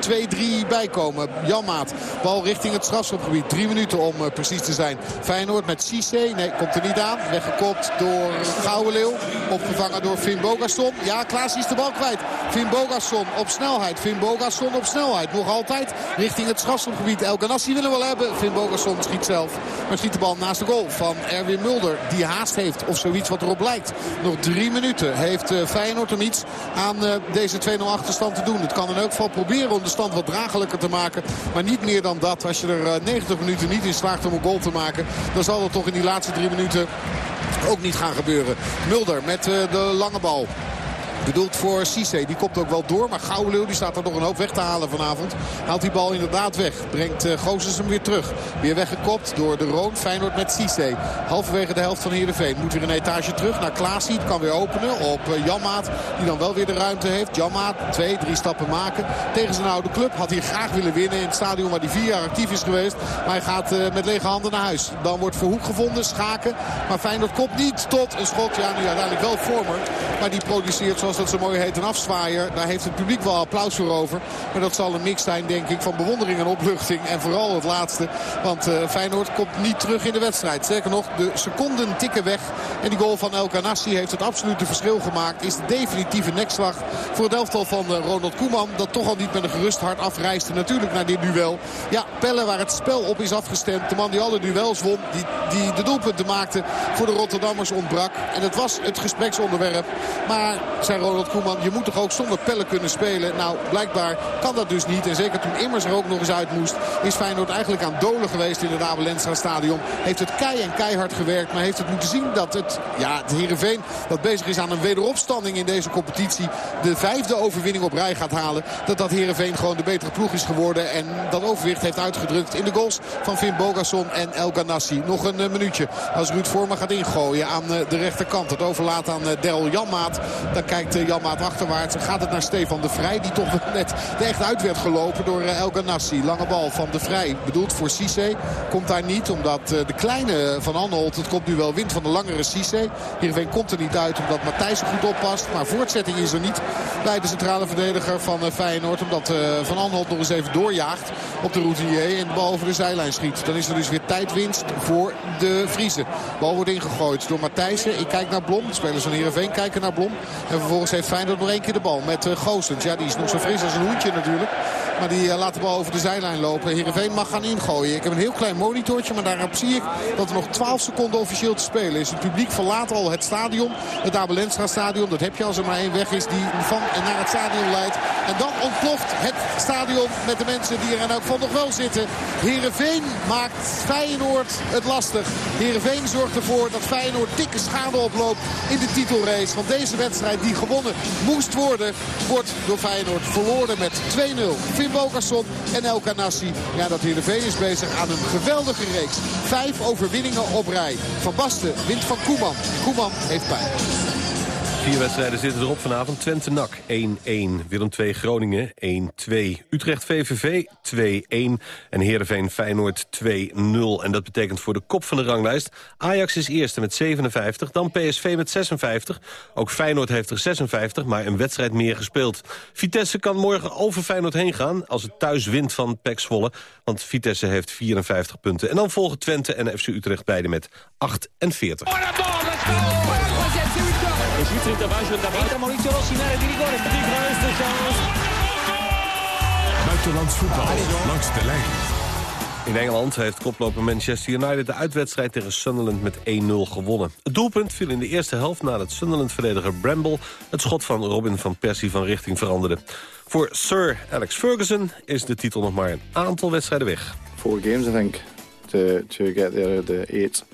2-3 bijkomen. Janmaat, bal richting het strafschopgebied. Drie minuten om precies te zijn. Feyenoord met Cissé. Nee, komt er niet aan. Weggekopt door Gouwenleeuw. Opgevangen door Finn Bogasson. Ja, Klaas is de bal kwijt. Finn Bogasson op snelheid. Finn Bogasson op snelheid. Nog altijd richting het strafschopgebied. El Ganassi willen we wel hebben. Finn Bogasson schiet zelf. Maar schiet de bal naast de goal van Erwin Mulder. Die haast heeft. Of zoiets wat erop lijkt. Nog drie minuten heeft uh, Feyenoord om iets aan uh, deze 2-0 achterstand te doen. Het kan in elk geval proberen om de stand wat dragelijker te maken. Maar niet meer dan dat. Als je er uh, 90 minuten niet in slaagt om een goal te maken. Dan zal het toch in die laatste drie minuten ook niet gaan gebeuren. Mulder met de lange bal. Bedoeld voor Cisse. Die komt ook wel door. Maar Gouwleeuw die staat er nog een hoop weg te halen vanavond. Haalt die bal inderdaad weg. Brengt uh, Gozes hem weer terug. Weer weggekopt door de Roon. Feyenoord met Cisse. Halverwege de helft van Heerenveen. Moet weer een etage terug naar Klaasie. Kan weer openen op uh, Janmaat. Die dan wel weer de ruimte heeft. Janmaat twee, drie stappen maken. Tegen zijn oude club. Had hij graag willen winnen in het stadion waar hij vier jaar actief is geweest. Maar hij gaat uh, met lege handen naar huis. Dan wordt Verhoek gevonden. Schaken. Maar Feyenoord komt niet tot een schot. Ja, nu uiteindelijk wel Vormer. Maar die produceert zoals dat zo mooi heet een afzwaaier. Daar heeft het publiek wel applaus voor over. Maar dat zal een mix zijn denk ik van bewondering en opluchting. En vooral het laatste. Want uh, Feyenoord komt niet terug in de wedstrijd. Zeker nog, de seconden tikken weg. En die goal van El Ganassi heeft het absolute verschil gemaakt. Is de definitieve nekslag voor het elftal van uh, Ronald Koeman. Dat toch al niet met een gerust hart afreisde natuurlijk naar dit duel. Ja, Pelle waar het spel op is afgestemd. De man die alle duels won. Die, die de doelpunten maakte voor de Rotterdammers ontbrak. En het was het gespreksonderwerp. Maar zijn Ronald Koeman, je moet toch ook zonder pellen kunnen spelen. Nou, blijkbaar kan dat dus niet. En zeker toen Immers er ook nog eens uit moest... is Feyenoord eigenlijk aan dolen geweest in het Abelensra stadion. Heeft het en keihard gewerkt. Maar heeft het moeten zien dat het, ja, het Heerenveen... dat bezig is aan een wederopstanding in deze competitie... de vijfde overwinning op rij gaat halen. Dat dat Heerenveen gewoon de betere ploeg is geworden. En dat overwicht heeft uitgedrukt in de goals van Finn Bogasson en El Ganassi. Nog een uh, minuutje als Ruud Vormer gaat ingooien aan uh, de rechterkant. Het overlaat aan uh, Daryl Janmaat. Dan kijkt Janmaat achterwaarts. Gaat het naar Stefan de Vrij. Die toch net de echt uit werd gelopen door El Ganassi. Lange bal van de Vrij. Bedoeld voor Cisse. Komt daar niet omdat uh, de kleine van Anholt. Het komt nu wel wind van de langere Cisse. Heerenveen komt er niet uit omdat Matthijs goed oppast. Maar voortzetting is er niet bij de centrale verdediger van uh, Feyenoord. Omdat uh, Van Anholt nog eens even doorjaagt op de routinier. En de bal over de zijlijn schiet. Dan is er dus weer tijdwinst voor de Vriezen. Bal wordt ingegooid door Matthijsen. Ik kijk naar Blom. De spelers van Heerenveen kijken naar Blom. En vervolgens heeft Feyenoord nog één keer de bal met Goosens. Ja, die is nog zo fris als een hoentje natuurlijk. Maar die uh, laat de bal over de zijlijn lopen. Heerenveen mag gaan ingooien. Ik heb een heel klein monitortje, maar daarop zie ik dat er nog 12 seconden officieel te spelen is. Het publiek verlaat al het stadion. Het Abelensra stadion. Dat heb je als er maar één weg is die van en naar het stadion leidt. En dan ontploft het stadion met de mensen die er in elk geval nog wel zitten. Heerenveen maakt Feyenoord het lastig. Heerenveen zorgt ervoor dat Feyenoord dikke schade oploopt in de titelrace. Want deze wedstrijd die gewonnen moest worden, wordt door Feyenoord verloren met 2-0. Finn Bogason en El Kanassi. Ja, dat Heerenveen is bezig aan een geweldige reeks. Vijf overwinningen op rij. Van Basten wint van Koeman. Koeman heeft pijn. Vier wedstrijden zitten erop vanavond. Twente NAC 1-1. Willem 2 Groningen 1-2. Utrecht VVV 2-1. En Heerenveen Feyenoord 2-0. En dat betekent voor de kop van de ranglijst... Ajax is eerste met 57, dan PSV met 56. Ook Feyenoord heeft er 56, maar een wedstrijd meer gespeeld. Vitesse kan morgen over Feyenoord heen gaan... als het thuis wint van PEC Zwolle. Want Vitesse heeft 54 punten. En dan volgen Twente en FC Utrecht beide met 48. Buitenlands voetbal langs de lijn. In Engeland heeft koploper Manchester United de uitwedstrijd tegen Sunderland met 1-0 gewonnen. Het doelpunt viel in de eerste helft nadat Sunderland-verdediger Bramble het schot van Robin van Persie van richting veranderde. Voor Sir Alex Ferguson is de titel nog maar een aantal wedstrijden weg. Four games, I think, to, to get there the eight.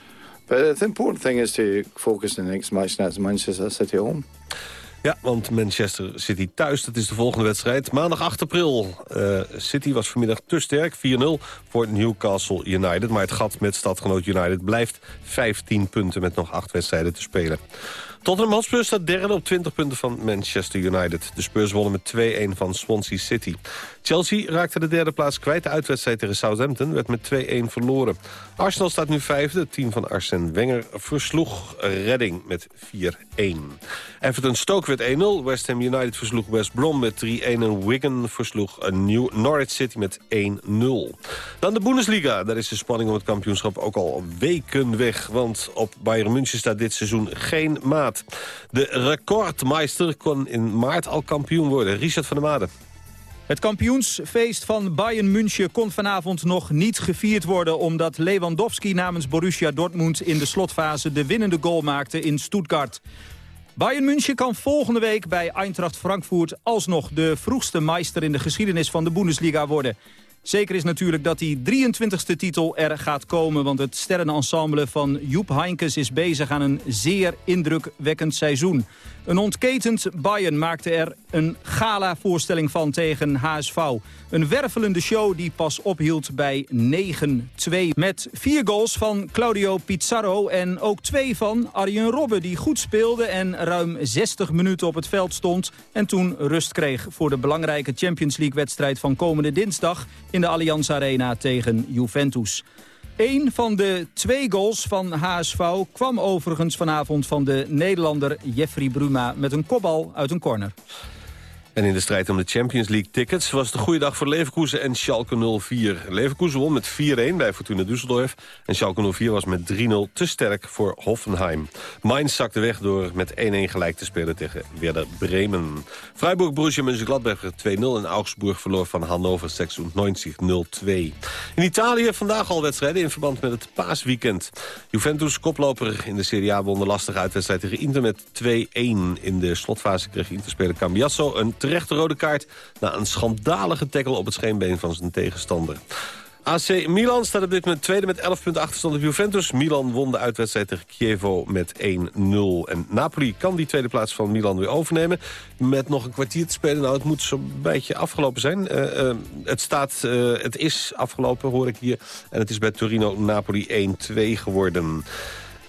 But the important thing is to focus on the next match, that's Manchester City home. Ja, want Manchester City thuis, dat is de volgende wedstrijd. Maandag 8 april. Uh, City was vanmiddag te sterk, 4-0 voor Newcastle United. Maar het gat met stadgenoot United blijft 15 punten met nog 8 wedstrijden te spelen. Tottenham Hotspur staat derde op 20 punten van Manchester United. De Spurs wonnen met 2-1 van Swansea City. Chelsea raakte de derde plaats kwijt. De uitwedstrijd tegen Southampton werd met 2-1 verloren. Arsenal staat nu vijfde. Het team van Arsène Wenger versloeg Redding met 4-1. Everton Stoke werd 1-0. West Ham United versloeg West Brom met 3-1. En Wigan versloeg New Norwich City met 1-0. Dan de Bundesliga. Daar is de spanning om het kampioenschap ook al weken weg. Want op Bayern München staat dit seizoen geen maat. De recordmeister kon in maart al kampioen worden. Richard van der Made. Het kampioensfeest van Bayern München kon vanavond nog niet gevierd worden... omdat Lewandowski namens Borussia Dortmund in de slotfase de winnende goal maakte in Stuttgart. Bayern München kan volgende week bij Eintracht Frankfurt alsnog de vroegste meister in de geschiedenis van de Bundesliga worden. Zeker is natuurlijk dat die 23e titel er gaat komen... want het sterrenensemble van Joep Heinkes is bezig aan een zeer indrukwekkend seizoen. Een ontketend Bayern maakte er een gala-voorstelling van tegen HSV. Een wervelende show die pas ophield bij 9-2. Met vier goals van Claudio Pizarro en ook twee van Arjen Robben... die goed speelde en ruim 60 minuten op het veld stond... en toen rust kreeg voor de belangrijke Champions League-wedstrijd van komende dinsdag... in de Allianz Arena tegen Juventus. Een van de twee goals van HSV kwam overigens vanavond van de Nederlander Jeffrey Bruma met een kopbal uit een corner. En in de strijd om de Champions League tickets was het een goede dag voor Leverkusen en Schalke 04. Leverkusen won met 4-1 bij Fortuna Düsseldorf. En Schalke 04 was met 3-0 te sterk voor Hoffenheim. Mainz zakte weg door met 1-1 gelijk te spelen tegen Werder Bremen. Freiburg, Borussia Mönchengladbach 2-0 en Augsburg verloor van Hannover 96 0-2. In Italië vandaag al wedstrijden in verband met het paasweekend. Juventus, koploper in de Serie A, won de lastige uitwedstrijd tegen Inter met 2-1. In de slotfase kreeg Inter speler Cambiasso een terechte rode kaart... na een schandalige tackle op het scheenbeen van zijn tegenstander. AC Milan staat op dit moment tweede met 11 punten achterstand op Juventus. Milan won de uitwedstrijd tegen Chievo met 1-0. En Napoli kan die tweede plaats van Milan weer overnemen. Met nog een kwartier te spelen. Nou, het moet zo'n beetje afgelopen zijn. Uh, uh, het, staat, uh, het is afgelopen, hoor ik hier. En het is bij Torino-Napoli 1-2 geworden.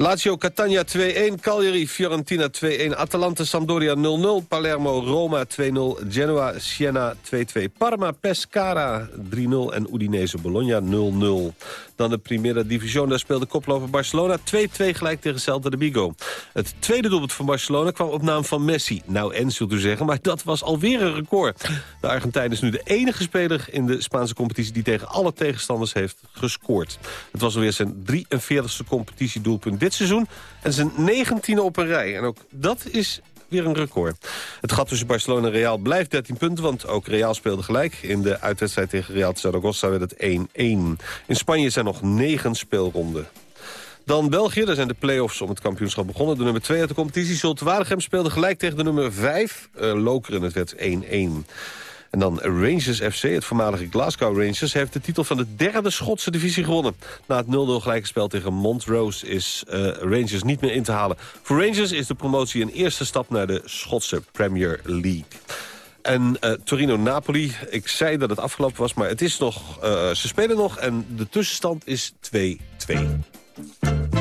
Lazio Catania 2-1, Cagliari Fiorentina 2-1, Atalanta Sampdoria 0-0, Palermo Roma 2-0, Genoa Siena 2-2, Parma Pescara 3-0 en Udinese Bologna 0-0. Dan de Primera Division, daar speelde koploper Barcelona 2-2 gelijk tegen Celta de Vigo. Het tweede doelpunt van Barcelona kwam op naam van Messi. Nou en, zult u zeggen, maar dat was alweer een record. De Argentijn is nu de enige speler in de Spaanse competitie... die tegen alle tegenstanders heeft gescoord. Het was alweer zijn 43ste competitiedoelpunt dit seizoen... en zijn 19e op een rij. En ook dat is weer een record. Het gat tussen Barcelona en Real blijft 13 punten... want ook Real speelde gelijk. In de uitwedstrijd tegen Real Zaragoza werd het 1-1. In Spanje zijn nog 9 speelronden. Dan België, daar zijn de play-offs om het kampioenschap begonnen. De nummer 2 uit de competitie, Zulte Waregem, speelde gelijk tegen de nummer 5. Uh, Lokeren, het werd 1-1. En dan Rangers FC, het voormalige Glasgow Rangers... heeft de titel van de derde Schotse divisie gewonnen. Na het 0-0 gelijke spel tegen Montrose is uh, Rangers niet meer in te halen. Voor Rangers is de promotie een eerste stap naar de Schotse Premier League. En uh, Torino-Napoli, ik zei dat het afgelopen was, maar het is nog, uh, ze spelen nog en de tussenstand is 2-2.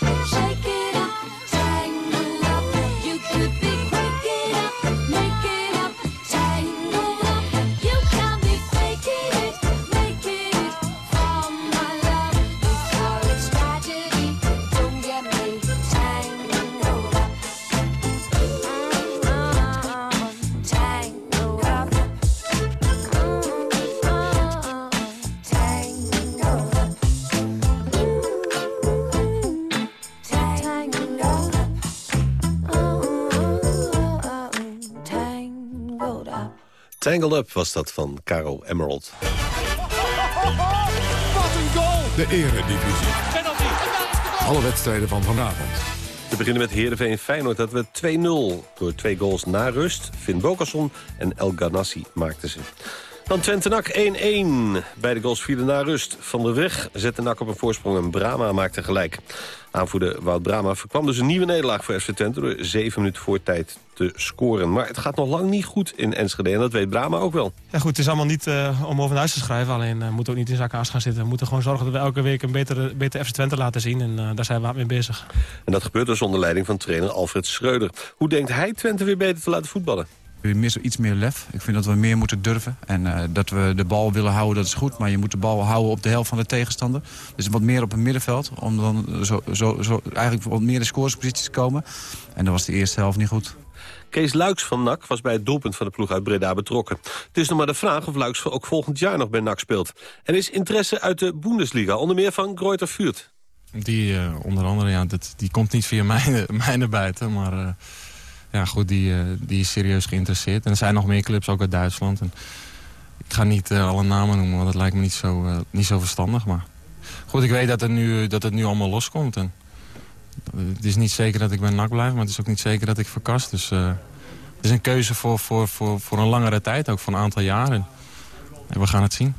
Tangled Up was dat van Caro Emerald. Wat een goal! De Eredivisie. Penalty. Alle wedstrijden van vanavond. We beginnen met Heerenveen Feyenoord. Dat werd 2-0 door twee goals na rust. Finn Bokerson en El Ganassi maakten ze. Dan Twente NAC 1-1. Beide goals vielen na rust. Van der Weg zette NAC op een voorsprong en Brama maakte gelijk. Aanvoerder Wout Brama voorkwam dus een nieuwe nederlaag voor FC Twente... door zeven minuten voor tijd te scoren. Maar het gaat nog lang niet goed in Enschede en dat weet Brama ook wel. Ja goed, het is allemaal niet eh, om over naar huis te schrijven. Alleen uh, we moeten ook niet in zakken gaan zitten. We moeten gewoon zorgen dat we elke week een betere, betere FC Twente laten zien. En eh, daar zijn we hard mee bezig. En dat gebeurt dus onder leiding van trainer Alfred Schreuder. Hoe denkt hij Twente weer beter te laten voetballen? Iets meer lef. Ik vind dat we meer moeten durven. En uh, dat we de bal willen houden, dat is goed. Maar je moet de bal houden op de helft van de tegenstander. Dus wat meer op het middenveld. Om dan zo, zo, zo eigenlijk wat meer in scoresposities te komen. En dat was de eerste helft niet goed. Kees Luiks van NAC was bij het doelpunt van de ploeg uit Breda betrokken. Het is nog maar de vraag of Luiks ook volgend jaar nog bij NAC speelt. Er is interesse uit de Bundesliga, onder meer van Greuter Vuurt. Die uh, onder andere, ja, dat, die komt niet via mij, mij naar buiten. Maar uh, ja, goed, die, uh, die is serieus geïnteresseerd. En er zijn nog meer clubs, ook uit Duitsland. En ik ga niet alle namen noemen, want dat lijkt me niet zo, niet zo verstandig. Maar goed, ik weet dat, er nu, dat het nu allemaal loskomt. En het is niet zeker dat ik bij NAC blijf, maar het is ook niet zeker dat ik verkast. Dus het is een keuze voor, voor, voor, voor een langere tijd, ook voor een aantal jaren. En we gaan het zien.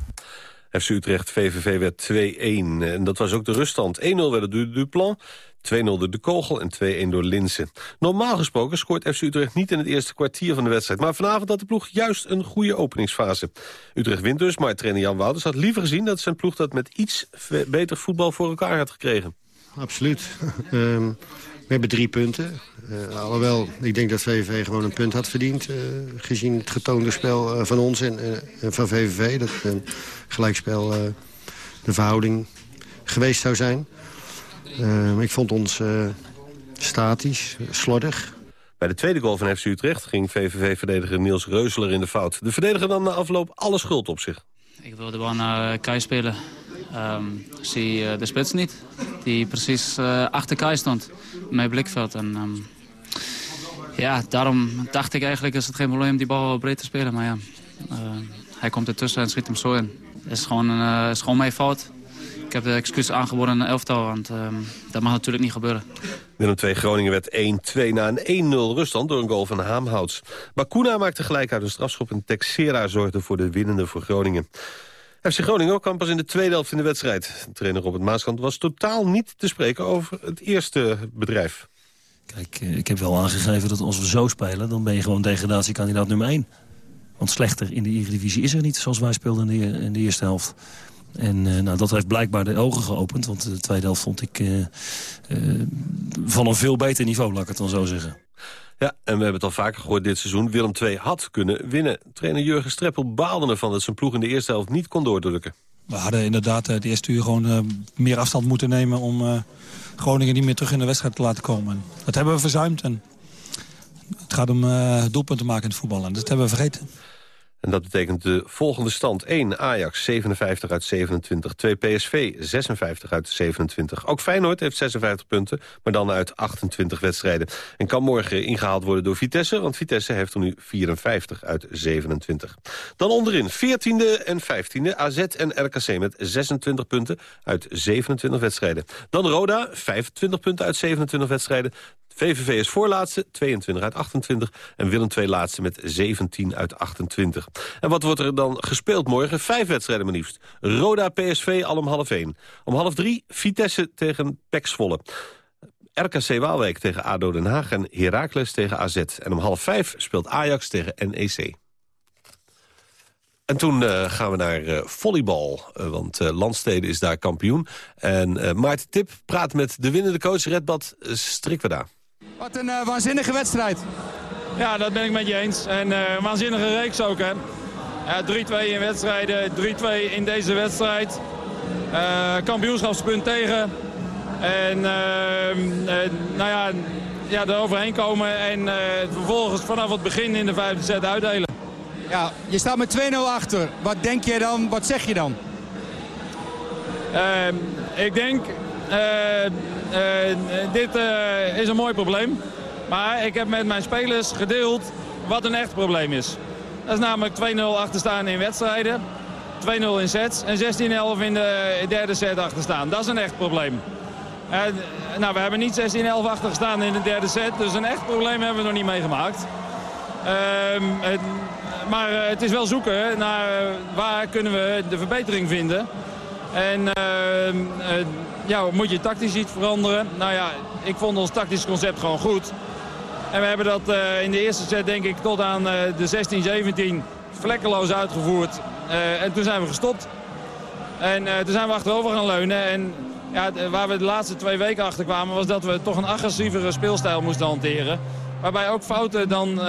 FC Utrecht VVV werd 2-1. En dat was ook de ruststand. 1-0 werd het door Duplan, 2-0 door De Kogel en 2-1 door Linsen. Normaal gesproken scoort FC Utrecht niet in het eerste kwartier van de wedstrijd. Maar vanavond had de ploeg juist een goede openingsfase. Utrecht wint dus, maar trainer Jan Wouters had liever gezien... dat zijn ploeg dat met iets beter voetbal voor elkaar had gekregen. Absoluut. um, hebben drie punten. Uh, alhoewel, ik denk dat VVV gewoon een punt had verdiend... Uh, gezien het getoonde spel uh, van ons en, en, van VVV. Dat een gelijkspel de verhouding geweest zou zijn. Uh, ik vond ons uh, statisch, slordig. Bij de tweede goal van FC Utrecht ging VVV-verdediger Niels Reuseler in de fout. De verdediger nam na afloop alle schuld op zich. Ik wilde wel naar Kai spelen. Um, zie uh, de spits niet, die precies uh, achter Kai stond. Mijn blikveld. En, um, ja, daarom dacht ik eigenlijk is het geen probleem die bal breed te spelen. Maar ja, uh, hij komt ertussen en schiet hem zo in. Het is gewoon, is gewoon mijn fout. Ik heb de excuus aangeboden aan de elftal, want um, dat mag natuurlijk niet gebeuren. Willem 2 Groningen werd 1-2 na een 1-0 ruststand door een goal van Haamhouts. Bakuna maakte gelijk uit een strafschop en Texera zorgde voor de winnende voor Groningen. FC Groningen kwam pas in de tweede helft in de wedstrijd. Trainer Robert Maaskant was totaal niet te spreken over het eerste bedrijf. Kijk, eh, ik heb wel aangegeven dat als we zo spelen... dan ben je gewoon degradatiekandidaat nummer 1. Want slechter in de Eredivisie is er niet, zoals wij speelden in de, de eerste helft. En uh, nou, dat heeft blijkbaar de ogen geopend. Want de tweede helft vond ik uh, van een veel beter niveau, laat ik het dan zo zeggen. Ja, en we hebben het al vaker gehoord dit seizoen. Willem II had kunnen winnen. Trainer Jurgen Streppel baalde ervan dat zijn ploeg in de eerste helft niet kon doordrukken. We hadden inderdaad de eerste uur gewoon meer afstand moeten nemen... om Groningen niet meer terug in de wedstrijd te laten komen. Dat hebben we verzuimd. En het gaat om doelpunten maken in het voetbal. En dat hebben we vergeten. En dat betekent de volgende stand. 1 Ajax 57 uit 27. 2 PSV 56 uit 27. Ook Feyenoord heeft 56 punten, maar dan uit 28 wedstrijden. En kan morgen ingehaald worden door Vitesse, want Vitesse heeft er nu 54 uit 27. Dan onderin 14e en 15e AZ en RKC met 26 punten uit 27 wedstrijden. Dan Roda 25 punten uit 27 wedstrijden. VVV is voorlaatste, 22 uit 28. En Willem II laatste met 17 uit 28. En wat wordt er dan gespeeld morgen? Vijf wedstrijden maar liefst. Roda PSV al om half 1. Om half 3 Vitesse tegen Pek Zwolle. RKC Waalwijk tegen ADO Den Haag en Heracles tegen AZ. En om half 5 speelt Ajax tegen NEC. En toen uh, gaan we naar uh, volleybal, uh, want Landstede is daar kampioen. En Maarten Tip praat met de winnende coach Redbad Strikweda. Wat een waanzinnige wedstrijd. Ja, dat ben ik met je eens. En een waanzinnige reeks ook, hè. Ja, 3-2 in wedstrijden, 3-2 in deze wedstrijd. kampioenschapspunt tegen. En nou ja, ja, er overheen komen en vervolgens vanaf het begin in de vijfde set uitdelen. Ja, je staat met 2-0 achter. Wat denk je dan? Wat zeg je dan? Uh, ik denk, uh, uh, dit eh, is een mooi probleem. Maar ik heb met mijn spelers gedeeld wat een echt probleem is. Dat is namelijk 2-0 achterstaan in wedstrijden. 2-0 in sets en 16-11 in de derde set achterstaan. Dat is een echt probleem. nou, we hebben niet 16-11 achtergestaan in de derde set. Dus een echt probleem hebben we nog niet meegemaakt. Ehm, maar uh, het is wel zoeken naar waar kunnen we de verbetering vinden. En uh, ja, moet je tactisch iets veranderen? Nou ja, ik vond ons tactisch concept gewoon goed. En we hebben dat in de eerste set denk ik tot aan de 16-17 vlekkeloos uitgevoerd. en toen zijn we gestopt. En toen zijn we achterover gaan leunen. En ja, waar we de laatste twee weken achter kwamen was dat we toch een agressievere speelstijl moesten hanteren. Waarbij ook fouten dan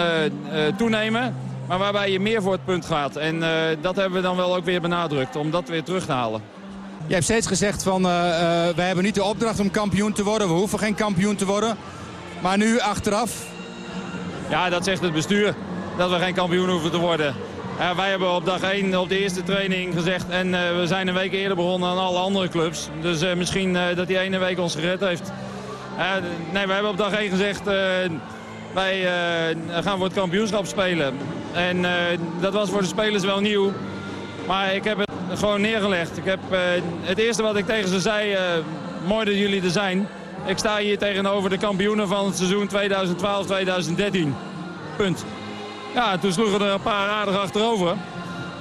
toenemen. Maar waarbij je meer voor het punt gaat. En dat hebben we dan wel ook weer benadrukt. Om dat weer terug te halen. Je hebt steeds gezegd van uh, uh, wij hebben niet de opdracht om kampioen te worden. We hoeven geen kampioen te worden. Maar nu achteraf? Ja, dat zegt het bestuur. Dat we geen kampioen hoeven te worden. wij hebben op dag 1 op de eerste training gezegd... en we zijn een week eerder begonnen dan alle andere clubs. Dus misschien dat die ene week ons gered heeft. nee, we hebben op dag 1 gezegd... wij gaan voor het kampioenschap spelen. En dat was voor de spelers wel nieuw. Maar ik heb het gewoon neergelegd. Ik heb, uh, het eerste wat ik tegen ze zei, uh, mooi dat jullie er zijn. Ik sta hier tegenover de kampioenen van het seizoen 2012-2013. Punt. Ja, toen sloegen er een paar aardig achterover.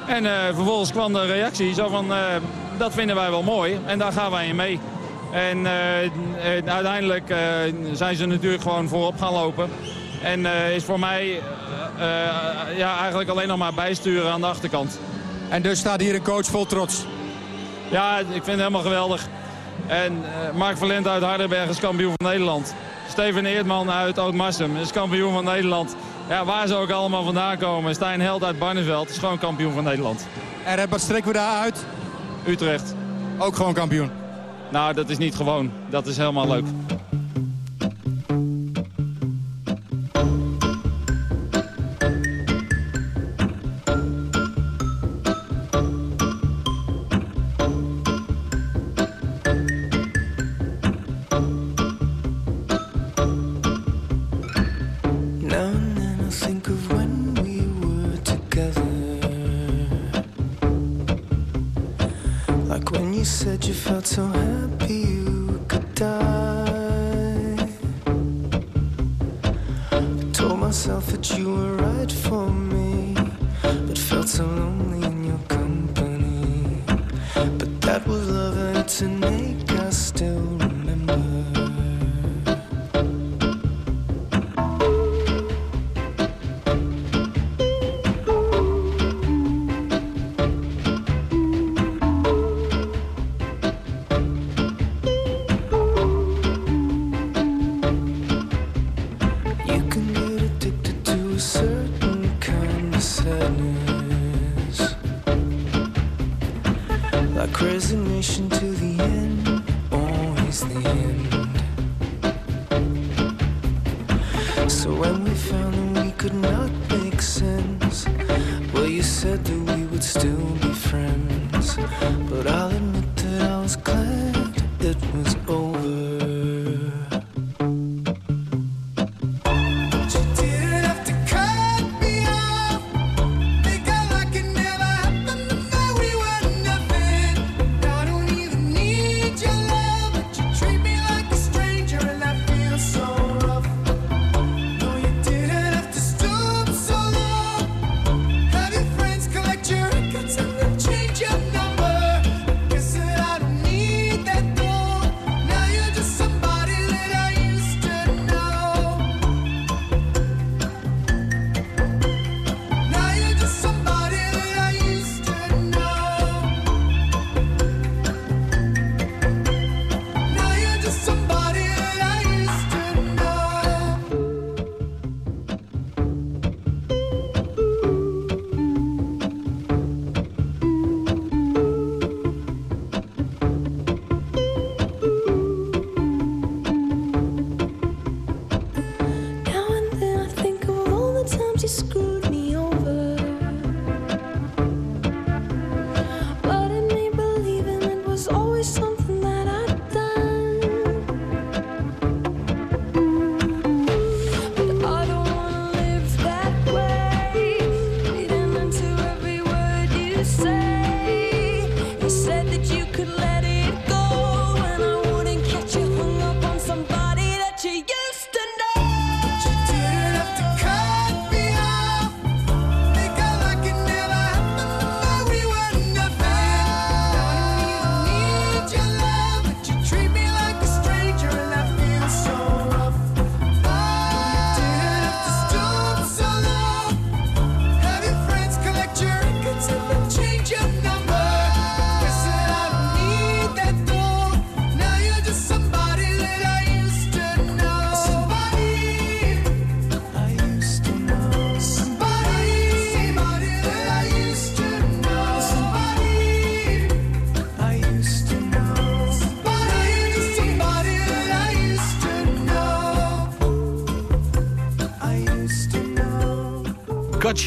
En vervolgens kwam de reactie zo van, dat vinden wij wel mooi. En daar gaan wij in mee. En uiteindelijk zijn ze natuurlijk gewoon voorop gaan lopen. En is voor mij ja, eigenlijk alleen nog maar bijsturen aan de achterkant. En dus staat hier een coach vol trots? Ja, ik vind het helemaal geweldig. En uh, Mark Verlent uit Hardenberg is kampioen van Nederland. Steven Eerdman uit Oud-Marsum is kampioen van Nederland. Ja, waar ze ook allemaal vandaan komen. Stijn Held uit Barneveld is gewoon kampioen van Nederland. En wat strekken we daar uit? Utrecht. Ook gewoon kampioen? Nou, dat is niet gewoon. Dat is helemaal leuk. Said you felt so happy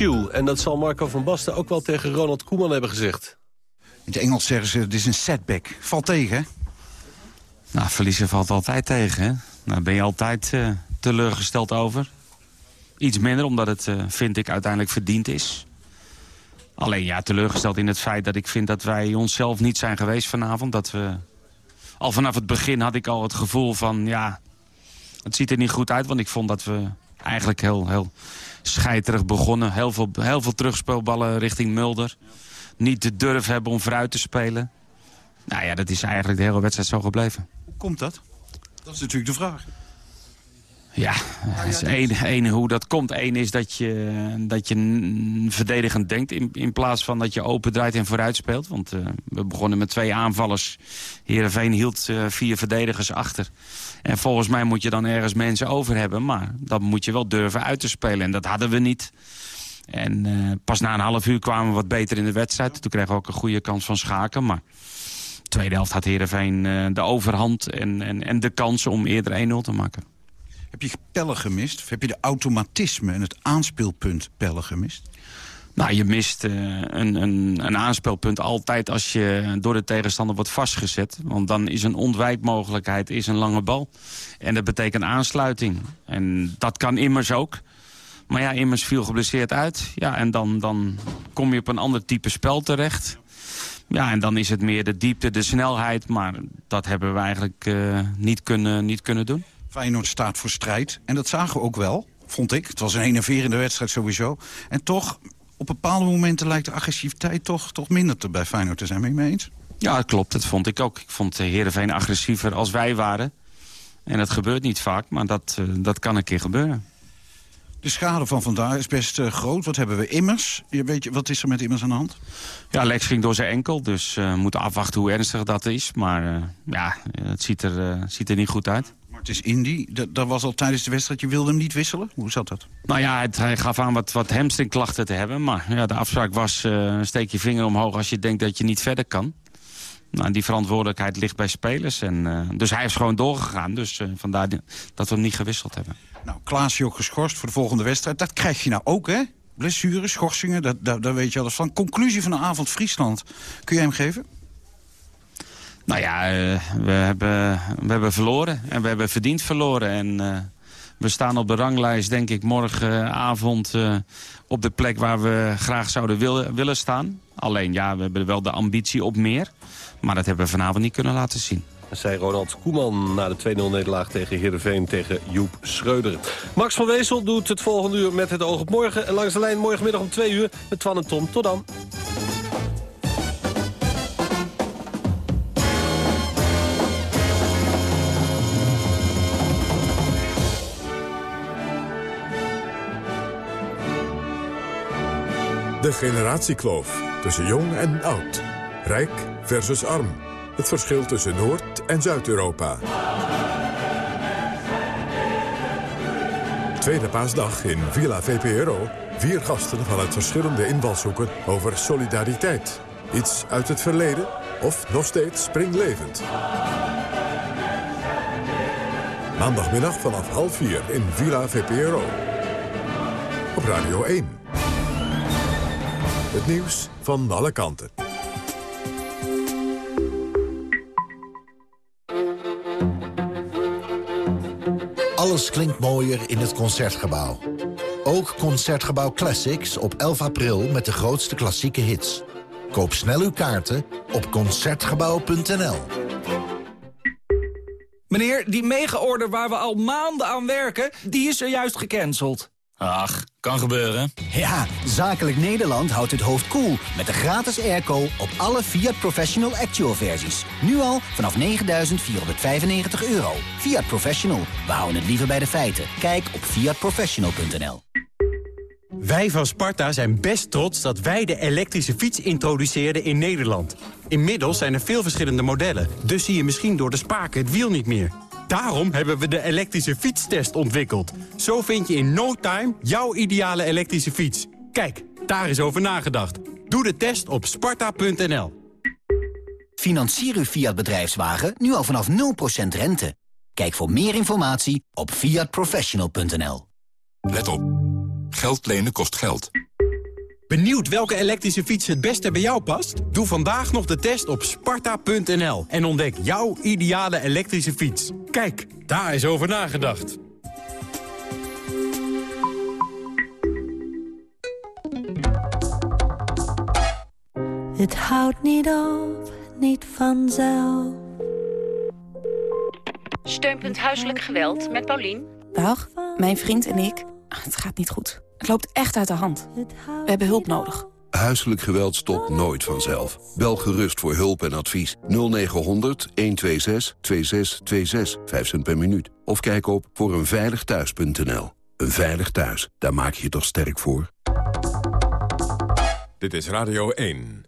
En dat zal Marco van Basten ook wel tegen Ronald Koeman hebben gezegd. In het Engels zeggen ze, dit is een setback. Valt tegen, hè? Nou, verliezen valt altijd tegen, hè? Nou, ben je altijd eh, teleurgesteld over. Iets minder, omdat het, eh, vind ik, uiteindelijk verdiend is. Alleen, ja, teleurgesteld in het feit dat ik vind dat wij onszelf niet zijn geweest vanavond. Dat we... Al vanaf het begin had ik al het gevoel van, ja... Het ziet er niet goed uit, want ik vond dat we eigenlijk heel, heel scheiterig begonnen. Heel veel, heel veel terugspeelballen richting Mulder. Niet de durf hebben om vooruit te spelen. Nou ja, dat is eigenlijk de hele wedstrijd zo gebleven. Hoe komt dat? Dat is natuurlijk de vraag. Ja, dat is één, één hoe dat komt. Eén is dat je, dat je verdedigend denkt in, in plaats van dat je open draait en vooruit speelt. Want eh, we begonnen met twee aanvallers. Heerenveen hield eh, vier verdedigers achter. En volgens mij moet je dan ergens mensen over hebben. Maar dat moet je wel durven uit te spelen. En dat hadden we niet. En eh, pas na een half uur kwamen we wat beter in de wedstrijd. Toen kregen we ook een goede kans van schaken. Maar tweede helft had Heerenveen uh, de overhand en, en, en de kans om eerder 1-0 te maken. Heb je pellen gemist? Of heb je de automatisme en het aanspeelpunt pellen gemist? Nou, je mist uh, een, een, een, aanspeelpunt altijd als je door de tegenstander wordt vastgezet. Want dan is een ontwijkmogelijkheid is een lange bal. En dat betekent aansluiting. En dat kan immers ook. Maar ja, immers viel geblesseerd uit. Ja, en dan, dan kom je op een ander type spel terecht. Ja, en dan is het meer de diepte, de snelheid. Maar dat hebben we eigenlijk uh, niet, kunnen, niet kunnen doen. Feyenoord staat voor strijd. En dat zagen we ook wel, vond ik. Het was een enerverende wedstrijd sowieso. En toch, op bepaalde momenten lijkt de agressiviteit toch, toch minder te, bij Feyenoord te zijn. Ben je mee eens? Ja, dat klopt. Dat vond ik ook. Ik vond Heerenveen agressiever als wij waren. En dat gebeurt niet vaak, maar dat, uh, dat kan een keer gebeuren. De schade van vandaag is best uh, groot. Wat hebben we immers? Je weet je, wat is er met immers aan de hand? Ja, Lex ging door zijn enkel, dus uh, we moeten afwachten hoe ernstig dat is. Maar uh, ja, het ziet er, ziet er niet goed uit. Het is Indy. Dat, dat was al tijdens de wedstrijd. Je wilde hem niet wisselen? Hoe zat dat? Nou ja, het, hij gaf aan wat, wat hamstringklachten te hebben. Maar ja, de afspraak was, steek je vinger omhoog als je denkt dat je niet verder kan. Nou, die verantwoordelijkheid ligt bij spelers. En, dus hij is gewoon doorgegaan. Dus vandaar dat we hem niet gewisseld hebben. Nou, Klaasje ook geschorst voor de volgende wedstrijd. Dat krijg je nou ook, hè? Blessures, schorsingen, dat, dat, daar weet je alles van. Conclusie van de avond Friesland. Kun je hem geven? Nou ja, uh, we, hebben, we hebben verloren. En we hebben verdiend verloren. En uh, we staan op de ranglijst, denk ik, morgenavond... Uh, op de plek waar we graag zouden willen, willen staan. Alleen, ja, we hebben wel de ambitie op meer. Maar dat hebben we vanavond niet kunnen laten zien zei Ronald Koeman na de 2-0-nederlaag tegen Heerenveen tegen Joep Schreuder. Max van Wezel doet het volgende uur met het oog op morgen. En langs de lijn morgenmiddag om 2 uur met Twan en Tom. Tot dan. De generatiekloof tussen jong en oud. Rijk versus arm. Het verschil tussen Noord- en Zuid-Europa. Tweede paasdag in Villa VPRO. Vier gasten vanuit verschillende invalshoeken over solidariteit. Iets uit het verleden of nog steeds springlevend. Maandagmiddag vanaf half vier in Villa VPRO. Op Radio 1. Het nieuws van alle kanten. Alles klinkt mooier in het Concertgebouw. Ook Concertgebouw Classics op 11 april met de grootste klassieke hits. Koop snel uw kaarten op Concertgebouw.nl. Meneer, die mega-order waar we al maanden aan werken, die is er juist gecanceld. Ach, kan gebeuren. Ja, Zakelijk Nederland houdt het hoofd koel cool met de gratis airco op alle Fiat Professional Actual versies. Nu al vanaf 9.495 euro. Fiat Professional, we houden het liever bij de feiten. Kijk op fiatprofessional.nl. Wij van Sparta zijn best trots dat wij de elektrische fiets introduceerden in Nederland. Inmiddels zijn er veel verschillende modellen, dus zie je misschien door de spaken het wiel niet meer. Daarom hebben we de elektrische fietstest ontwikkeld. Zo vind je in no time jouw ideale elektrische fiets. Kijk, daar is over nagedacht. Doe de test op sparta.nl. Financier uw Fiat bedrijfswagen nu al vanaf 0% rente. Kijk voor meer informatie op fiatprofessional.nl. Let op. Geld lenen kost geld. Benieuwd welke elektrische fiets het beste bij jou past? Doe vandaag nog de test op sparta.nl en ontdek jouw ideale elektrische fiets. Kijk, daar is over nagedacht. Het houdt niet op, niet vanzelf. Steunpunt Huiselijk Geweld met Paulien. Dag, mijn vriend en ik. Het gaat niet goed. Het loopt echt uit de hand. We hebben hulp nodig. Huiselijk geweld stopt nooit vanzelf. Bel gerust voor hulp en advies. 0900 126 2626, 5 cent per minuut. Of kijk op voor eenveiligthuis.nl. Een veilig thuis, daar maak je je toch sterk voor? Dit is Radio 1.